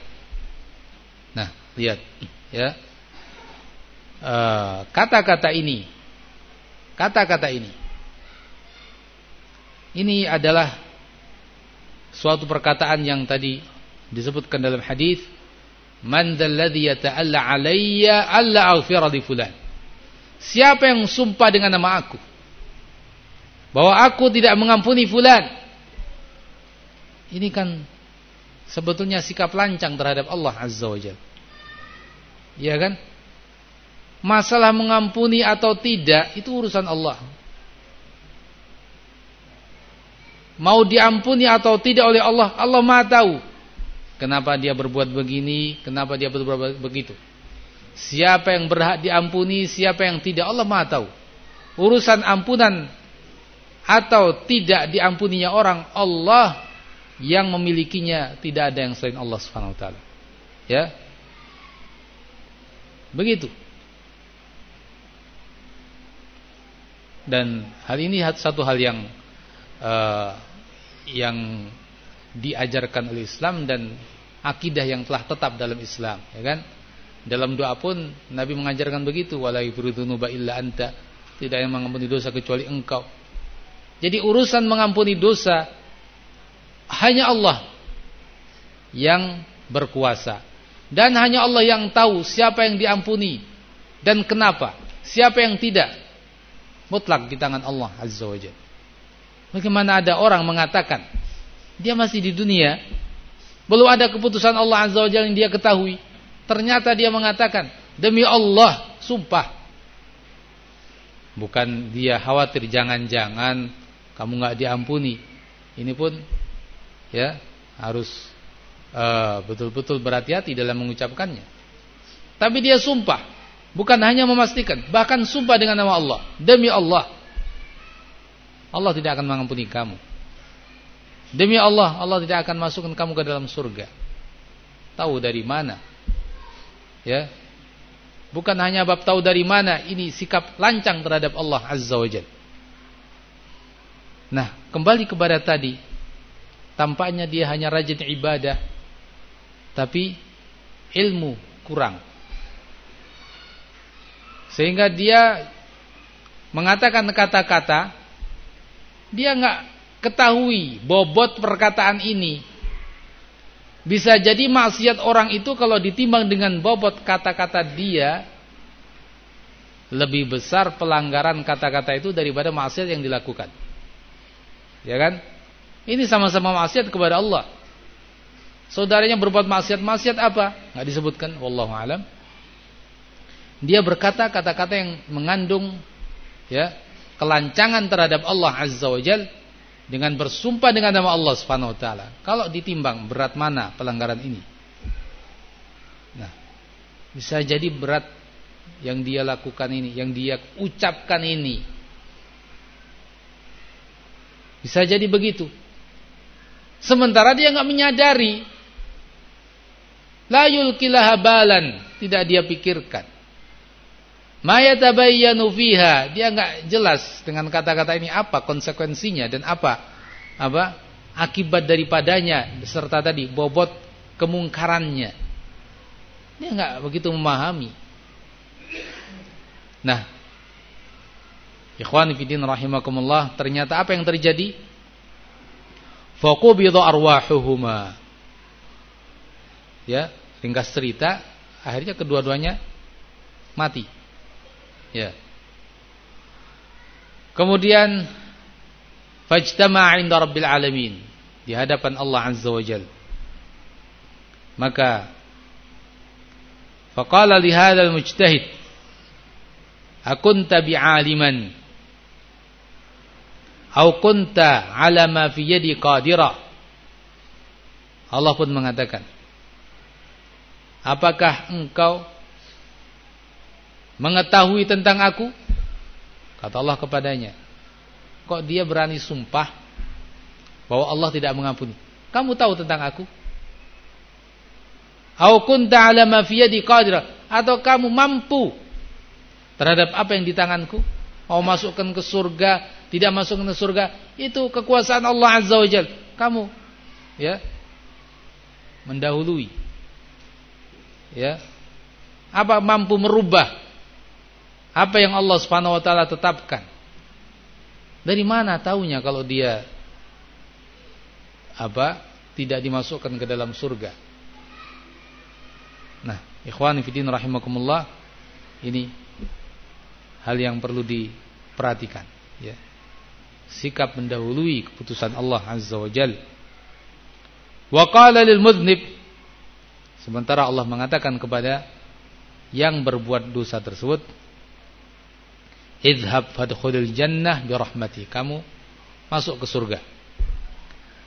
Nah, lihat ya. Eh, kata-kata uh, ini kata-kata ini ini adalah suatu perkataan yang tadi disebutkan dalam hadis Man dzalladzi yata'alla 'alayya alla aghfira fulan. Siapa yang sumpah dengan nama aku bahwa aku tidak mengampuni fulan. Ini kan sebetulnya sikap lancang terhadap Allah Azza wa Jalla. Iya kan? Masalah mengampuni atau tidak itu urusan Allah. Mau diampuni atau tidak oleh Allah, Allah Maha tahu. Kenapa dia berbuat begini? Kenapa dia berbuat begitu? Siapa yang berhak diampuni, siapa yang tidak Allah Maha tahu. Urusan ampunan atau tidak diampuninya orang Allah yang memilikinya tidak ada yang selain Allah Subhanahu wa. Ya. Begitu. Dan hal ini satu hal yang uh, yang diajarkan oleh Islam dan akidah yang telah tetap dalam Islam, ya kan? Dalam doa pun Nabi mengajarkan begitu, wala yufridzunuba illa anta. Tidak yang mengampuni dosa kecuali engkau. Jadi urusan mengampuni dosa hanya Allah yang berkuasa dan hanya Allah yang tahu siapa yang diampuni dan kenapa, siapa yang tidak. Mutlak di tangan Allah Azza wa Jalla. Bagaimana ada orang mengatakan dia masih di dunia. Belum ada keputusan Allah Azza wa Jalla yang dia ketahui. Ternyata dia mengatakan, demi Allah, sumpah. Bukan dia khawatir jangan-jangan kamu nggak diampuni. Ini pun ya harus eh, betul-betul uh, berhati-hati dalam mengucapkannya. Tapi dia sumpah, bukan hanya memastikan, bahkan sumpah dengan nama Allah, demi Allah. Allah tidak akan mengampuni kamu. Demi Allah, Allah tidak akan masukkan kamu ke dalam surga. Tahu dari mana? Ya. Bukan hanya bab tahu dari mana, ini sikap lancang terhadap Allah Azza wa Jalla. Nah, kembali kepada tadi, tampaknya dia hanya rajin ibadah, tapi ilmu kurang. Sehingga dia mengatakan kata-kata, dia nggak ketahui bobot perkataan ini. Bisa jadi maksiat orang itu kalau ditimbang dengan bobot kata-kata dia lebih besar pelanggaran kata-kata itu daripada maksiat yang dilakukan. Ya kan? Ini sama-sama maksiat kepada Allah. Saudaranya berbuat maksiat, maksiat apa? Enggak disebutkan, wallahu alam. Dia berkata kata-kata yang mengandung ya, kelancangan terhadap Allah Azza wa Jalla dengan bersumpah dengan nama Allah Subhanahu wa taala. Kalau ditimbang berat mana pelanggaran ini? Nah, bisa jadi berat yang dia lakukan ini, yang dia ucapkan ini. Bisa jadi begitu. Sementara dia nggak menyadari. La yulkilaha balan, tidak dia pikirkan. Maya tabayyanu fiha, dia enggak jelas dengan kata-kata ini apa konsekuensinya dan apa apa akibat daripadanya serta tadi bobot kemungkarannya. Dia enggak begitu memahami. Nah, ikhwan fillah rahimakumullah, ternyata apa yang terjadi? Faqubidha arwahuhuma. Ya, ringkas cerita, akhirnya kedua-duanya mati. Ya. Kemudian fajtama'a 'inda rabbil alamin di hadapan Allah Azza wa Jalla. Maka faqala li hadzal mujtahid akunta bi'aliman aw kunta 'ala ma fi yadi qadira Allah pun mengatakan Apakah engkau mengetahui tentang aku? Kata Allah kepadanya. Kok dia berani sumpah bahwa Allah tidak mengampuni? Kamu tahu tentang aku? Au kunta ala ma fi yadi qadira atau kamu mampu terhadap apa yang di tanganku? Mau masukkan ke surga, tidak masukkan ke surga, itu kekuasaan Allah Azza wa Jalla. Kamu ya mendahului. Ya. Apa mampu merubah apa yang Allah Subhanahu wa taala tetapkan. Dari mana taunya kalau dia apa? tidak dimasukkan ke dalam surga. Nah, ikhwani fillah rahimakumullah, ini hal yang perlu diperhatikan, ya. Sikap mendahului keputusan Allah Azza wa Jalla. Wa qala lil mudhnib sementara Allah mengatakan kepada yang berbuat dosa tersebut Idhab fadkhulil jannah birahmati. Kamu masuk ke surga.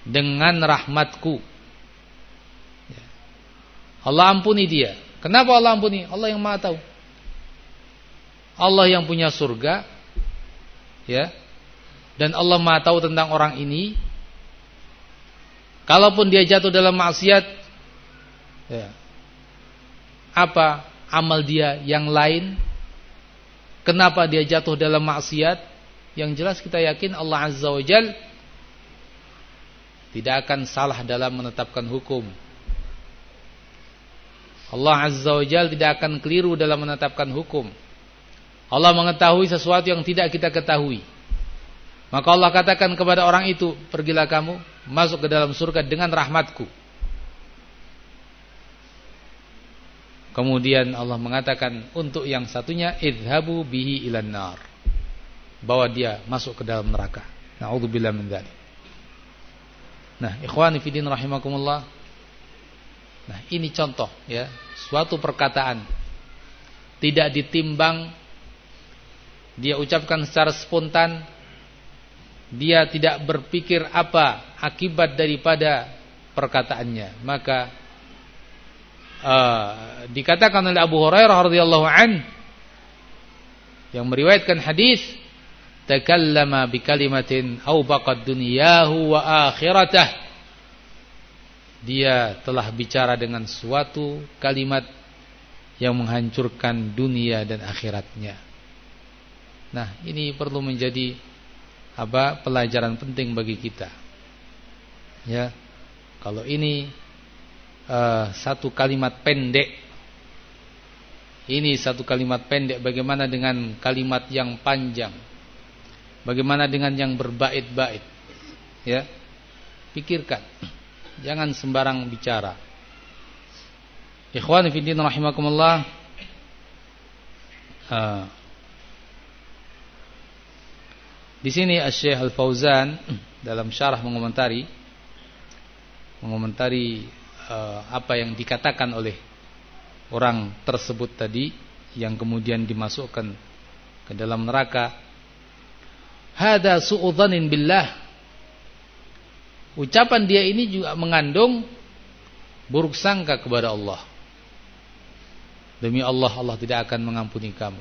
Dengan rahmatku. Ya. Allah ampuni dia. Kenapa Allah ampuni? Allah yang maha tahu. Allah yang punya surga. Ya. Dan Allah maha tahu tentang orang ini. Kalaupun dia jatuh dalam maksiat. Ya. Apa amal dia yang lain Kenapa dia jatuh dalam maksiat? Yang jelas kita yakin Allah Azza wa Jal tidak akan salah dalam menetapkan hukum. Allah Azza wa Jal tidak akan keliru dalam menetapkan hukum. Allah mengetahui sesuatu yang tidak kita ketahui. Maka Allah katakan kepada orang itu, pergilah kamu masuk ke dalam surga dengan rahmatku. Kemudian Allah mengatakan untuk yang satunya idhabu bihi ilan nar. Bawa dia masuk ke dalam neraka. Nauzubillah min dzalik. Nah, ikhwani fillah rahimakumullah. Nah, ini contoh ya, suatu perkataan tidak ditimbang dia ucapkan secara spontan dia tidak berpikir apa akibat daripada perkataannya. Maka uh, dikatakan oleh Abu Hurairah radhiyallahu an yang meriwayatkan hadis takallama bi kalimatin aw baqad dunyahu wa akhiratah dia telah bicara dengan suatu kalimat yang menghancurkan dunia dan akhiratnya. Nah ini perlu menjadi apa pelajaran penting bagi kita ya kalau ini uh, satu kalimat pendek ini satu kalimat pendek bagaimana dengan kalimat yang panjang Bagaimana dengan yang berbait-bait? Ya. Pikirkan. Jangan sembarang bicara. Ikhwan fillah rahimakumullah. Uh, di sini Syekh Al-Fauzan dalam syarah mengomentari mengomentari uh, apa yang dikatakan oleh orang tersebut tadi yang kemudian dimasukkan ke dalam neraka Hada su'udhanin billah. Ucapan dia ini juga mengandung buruk sangka kepada Allah. Demi Allah Allah tidak akan mengampuni kamu.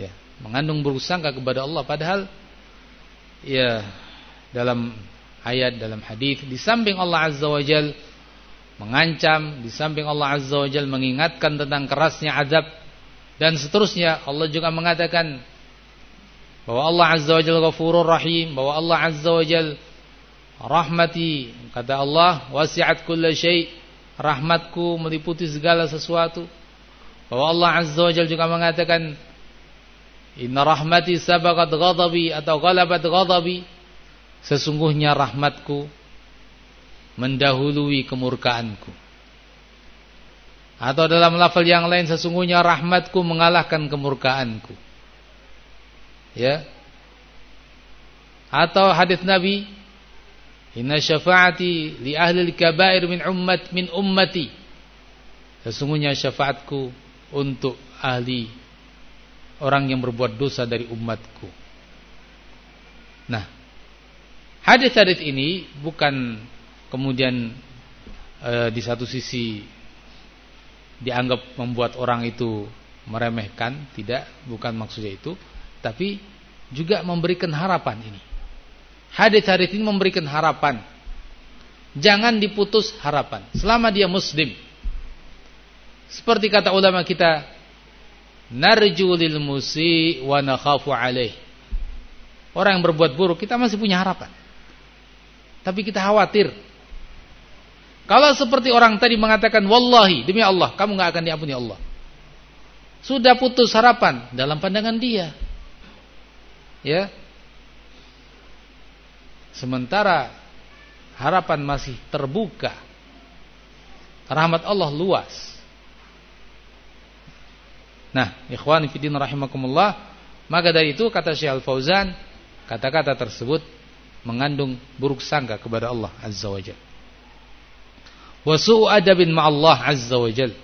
Ya, mengandung buruk sangka kepada Allah padahal ya dalam ayat dalam hadis di samping Allah Azza wa Jal mengancam, di samping Allah Azza wa Jal mengingatkan tentang kerasnya azab dan seterusnya Allah juga mengatakan bahwa Allah Azza wa Jalla Ghafurur Rahim, bahwa Allah Azza wa Jalla rahmati, kata Allah, wasi'at kulla syai', rahmatku meliputi segala sesuatu. Bahwa Allah Azza wa Jalla juga mengatakan Inna rahmati sabaqat ghadabi atau ghalabat ghadabi. Sesungguhnya rahmatku mendahului kemurkaanku. Atau dalam lafal yang lain sesungguhnya rahmatku mengalahkan kemurkaanku ya atau hadis Nabi inna syafaati li ahli al-kabair min ummat min ummati sesungguhnya syafaatku untuk ahli orang yang berbuat dosa dari umatku nah hadis-hadis ini bukan kemudian e, di satu sisi dianggap membuat orang itu meremehkan tidak bukan maksudnya itu tapi juga memberikan harapan ini. Hadis-hadis ini memberikan harapan. Jangan diputus harapan selama dia muslim. Seperti kata ulama kita, narju lil musi wa nakhafu alaih. Orang yang berbuat buruk kita masih punya harapan. Tapi kita khawatir. Kalau seperti orang tadi mengatakan wallahi demi Allah kamu nggak akan diampuni Allah. Sudah putus harapan dalam pandangan dia ya sementara harapan masih terbuka rahmat Allah luas nah ikhwan fillah rahimakumullah maka dari itu kata Syekh Al-Fauzan kata-kata tersebut mengandung buruk sangka kepada Allah azza wa su'u adabin ma'allah azza wajalla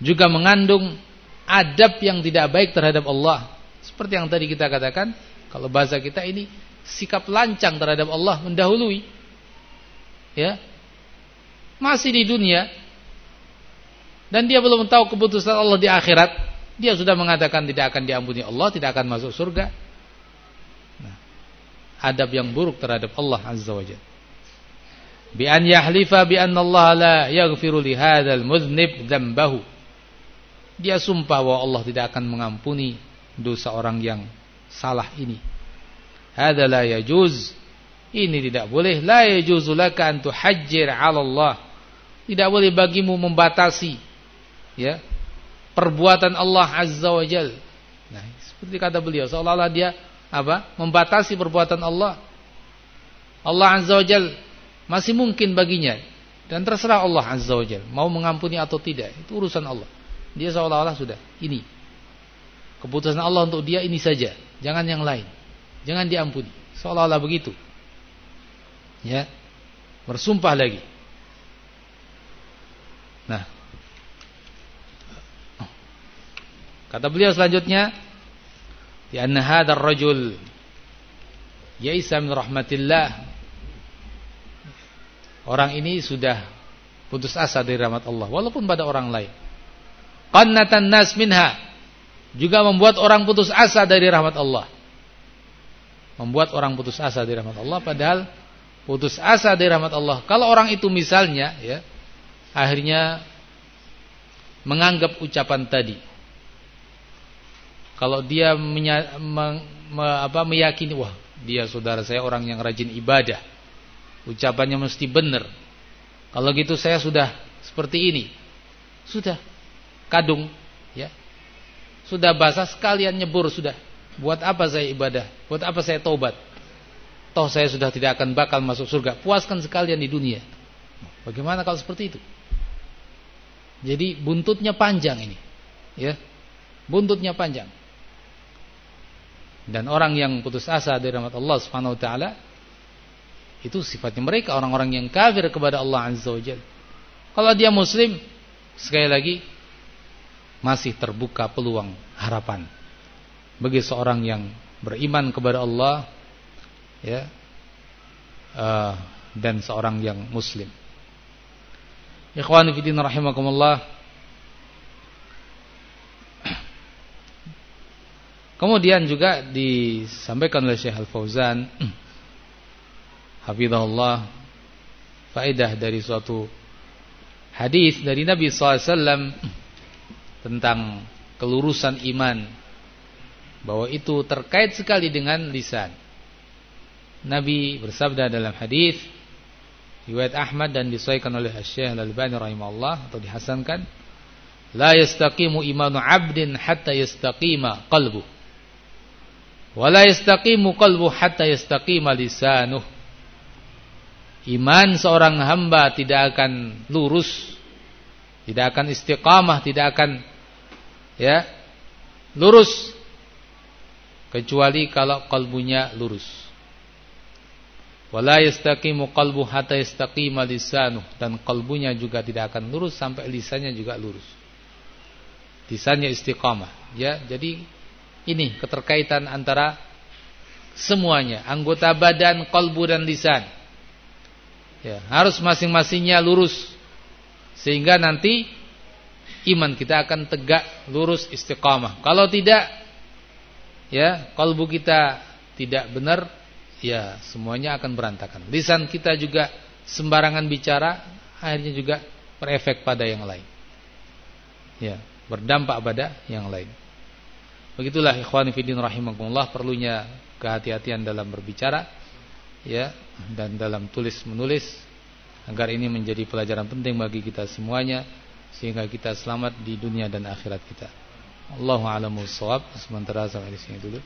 juga mengandung adab yang tidak baik terhadap Allah seperti yang tadi kita katakan, kalau bahasa kita ini sikap lancang terhadap Allah mendahului. Ya. Masih di dunia dan dia belum tahu keputusan Allah di akhirat, dia sudah mengatakan tidak akan diampuni Allah, tidak akan masuk surga. Nah, adab yang buruk terhadap Allah Azza wa Jalla. Bi an yahlifa bi anna Allah la yaghfiru li hadzal mudhnib dzambahu. Dia sumpah bahwa Allah tidak akan mengampuni dosa orang yang salah ini. Hada la yajuz. Ini tidak boleh. La yajuzu laka an tuhajjir 'ala Allah. Tidak boleh bagimu membatasi ya perbuatan Allah Azza wa Jal. Nah, seperti kata beliau seolah-olah dia apa? membatasi perbuatan Allah. Allah Azza wa Jal masih mungkin baginya dan terserah Allah Azza wa Jal mau mengampuni atau tidak. Itu urusan Allah. Dia seolah-olah sudah ini Keputusan Allah untuk dia ini saja, jangan yang lain. Jangan diampuni. Seolah-olah begitu. Ya. Bersumpah lagi. Nah. Kata beliau selanjutnya, "Di anna hadzal rajul ya'isa min rahmatillah." Orang ini sudah putus asa dari rahmat Allah walaupun pada orang lain. Qannatan nas minha juga membuat orang putus asa dari rahmat Allah. Membuat orang putus asa dari rahmat Allah padahal putus asa dari rahmat Allah. Kalau orang itu misalnya ya akhirnya menganggap ucapan tadi kalau dia menya, me, me, apa, meyakini wah dia saudara saya orang yang rajin ibadah. Ucapannya mesti benar. Kalau gitu saya sudah seperti ini. Sudah. Kadung ya. Sudah basah sekalian nyebur sudah. Buat apa saya ibadah? Buat apa saya taubat? Toh saya sudah tidak akan bakal masuk surga. Puaskan sekalian di dunia. Bagaimana kalau seperti itu? Jadi buntutnya panjang ini ya. Buntutnya panjang dan orang yang putus asa dari rahmat Allah Subhanahu wa taala itu sifatnya mereka orang-orang yang kafir kepada Allah Azza wa Jalla. Kalau dia muslim sekali lagi masih terbuka peluang harapan bagi seorang yang beriman kepada Allah ya uh, dan seorang yang muslim. Ikhwani fillah rahimakumullah Kemudian juga disampaikan oleh Syekh Al-Fauzan Hafizahullah faedah dari suatu hadis dari Nabi SAW tentang kelurusan iman bahwa itu terkait sekali dengan lisan. Nabi bersabda dalam hadis riwayat Ahmad dan disahihkan oleh Syekh Al-Albani rahimahullah atau dihasankan la yastaqimu imanu 'abdin hatta yastaqima qalbuhu Wala yastaqimu qalbu hatta yastaqima lisanuh. Iman seorang hamba tidak akan lurus, tidak akan istiqamah, tidak akan ya lurus kecuali kalau kalbunya lurus. Wala yastaqimu qalbu hatta yastaqima lisanuh dan kalbunya juga tidak akan lurus sampai lisannya juga lurus. Lisannya istiqamah, ya. Jadi ini keterkaitan antara semuanya, anggota badan, kalbu dan lisan. Ya, harus masing-masingnya lurus sehingga nanti iman kita akan tegak, lurus, istiqamah. Kalau tidak ya, kalbu kita tidak benar, ya semuanya akan berantakan. Lisan kita juga sembarangan bicara, akhirnya juga berefek pada yang lain. Ya, berdampak pada yang lain. Begitulah ikhwan fillah rahimakumullah perlunya kehati-hatian dalam berbicara ya dan dalam tulis menulis agar ini menjadi pelajaran penting bagi kita semuanya sehingga kita selamat di dunia dan akhirat kita. Allahu a'lamu shawab. Sementara sampai di sini dulu.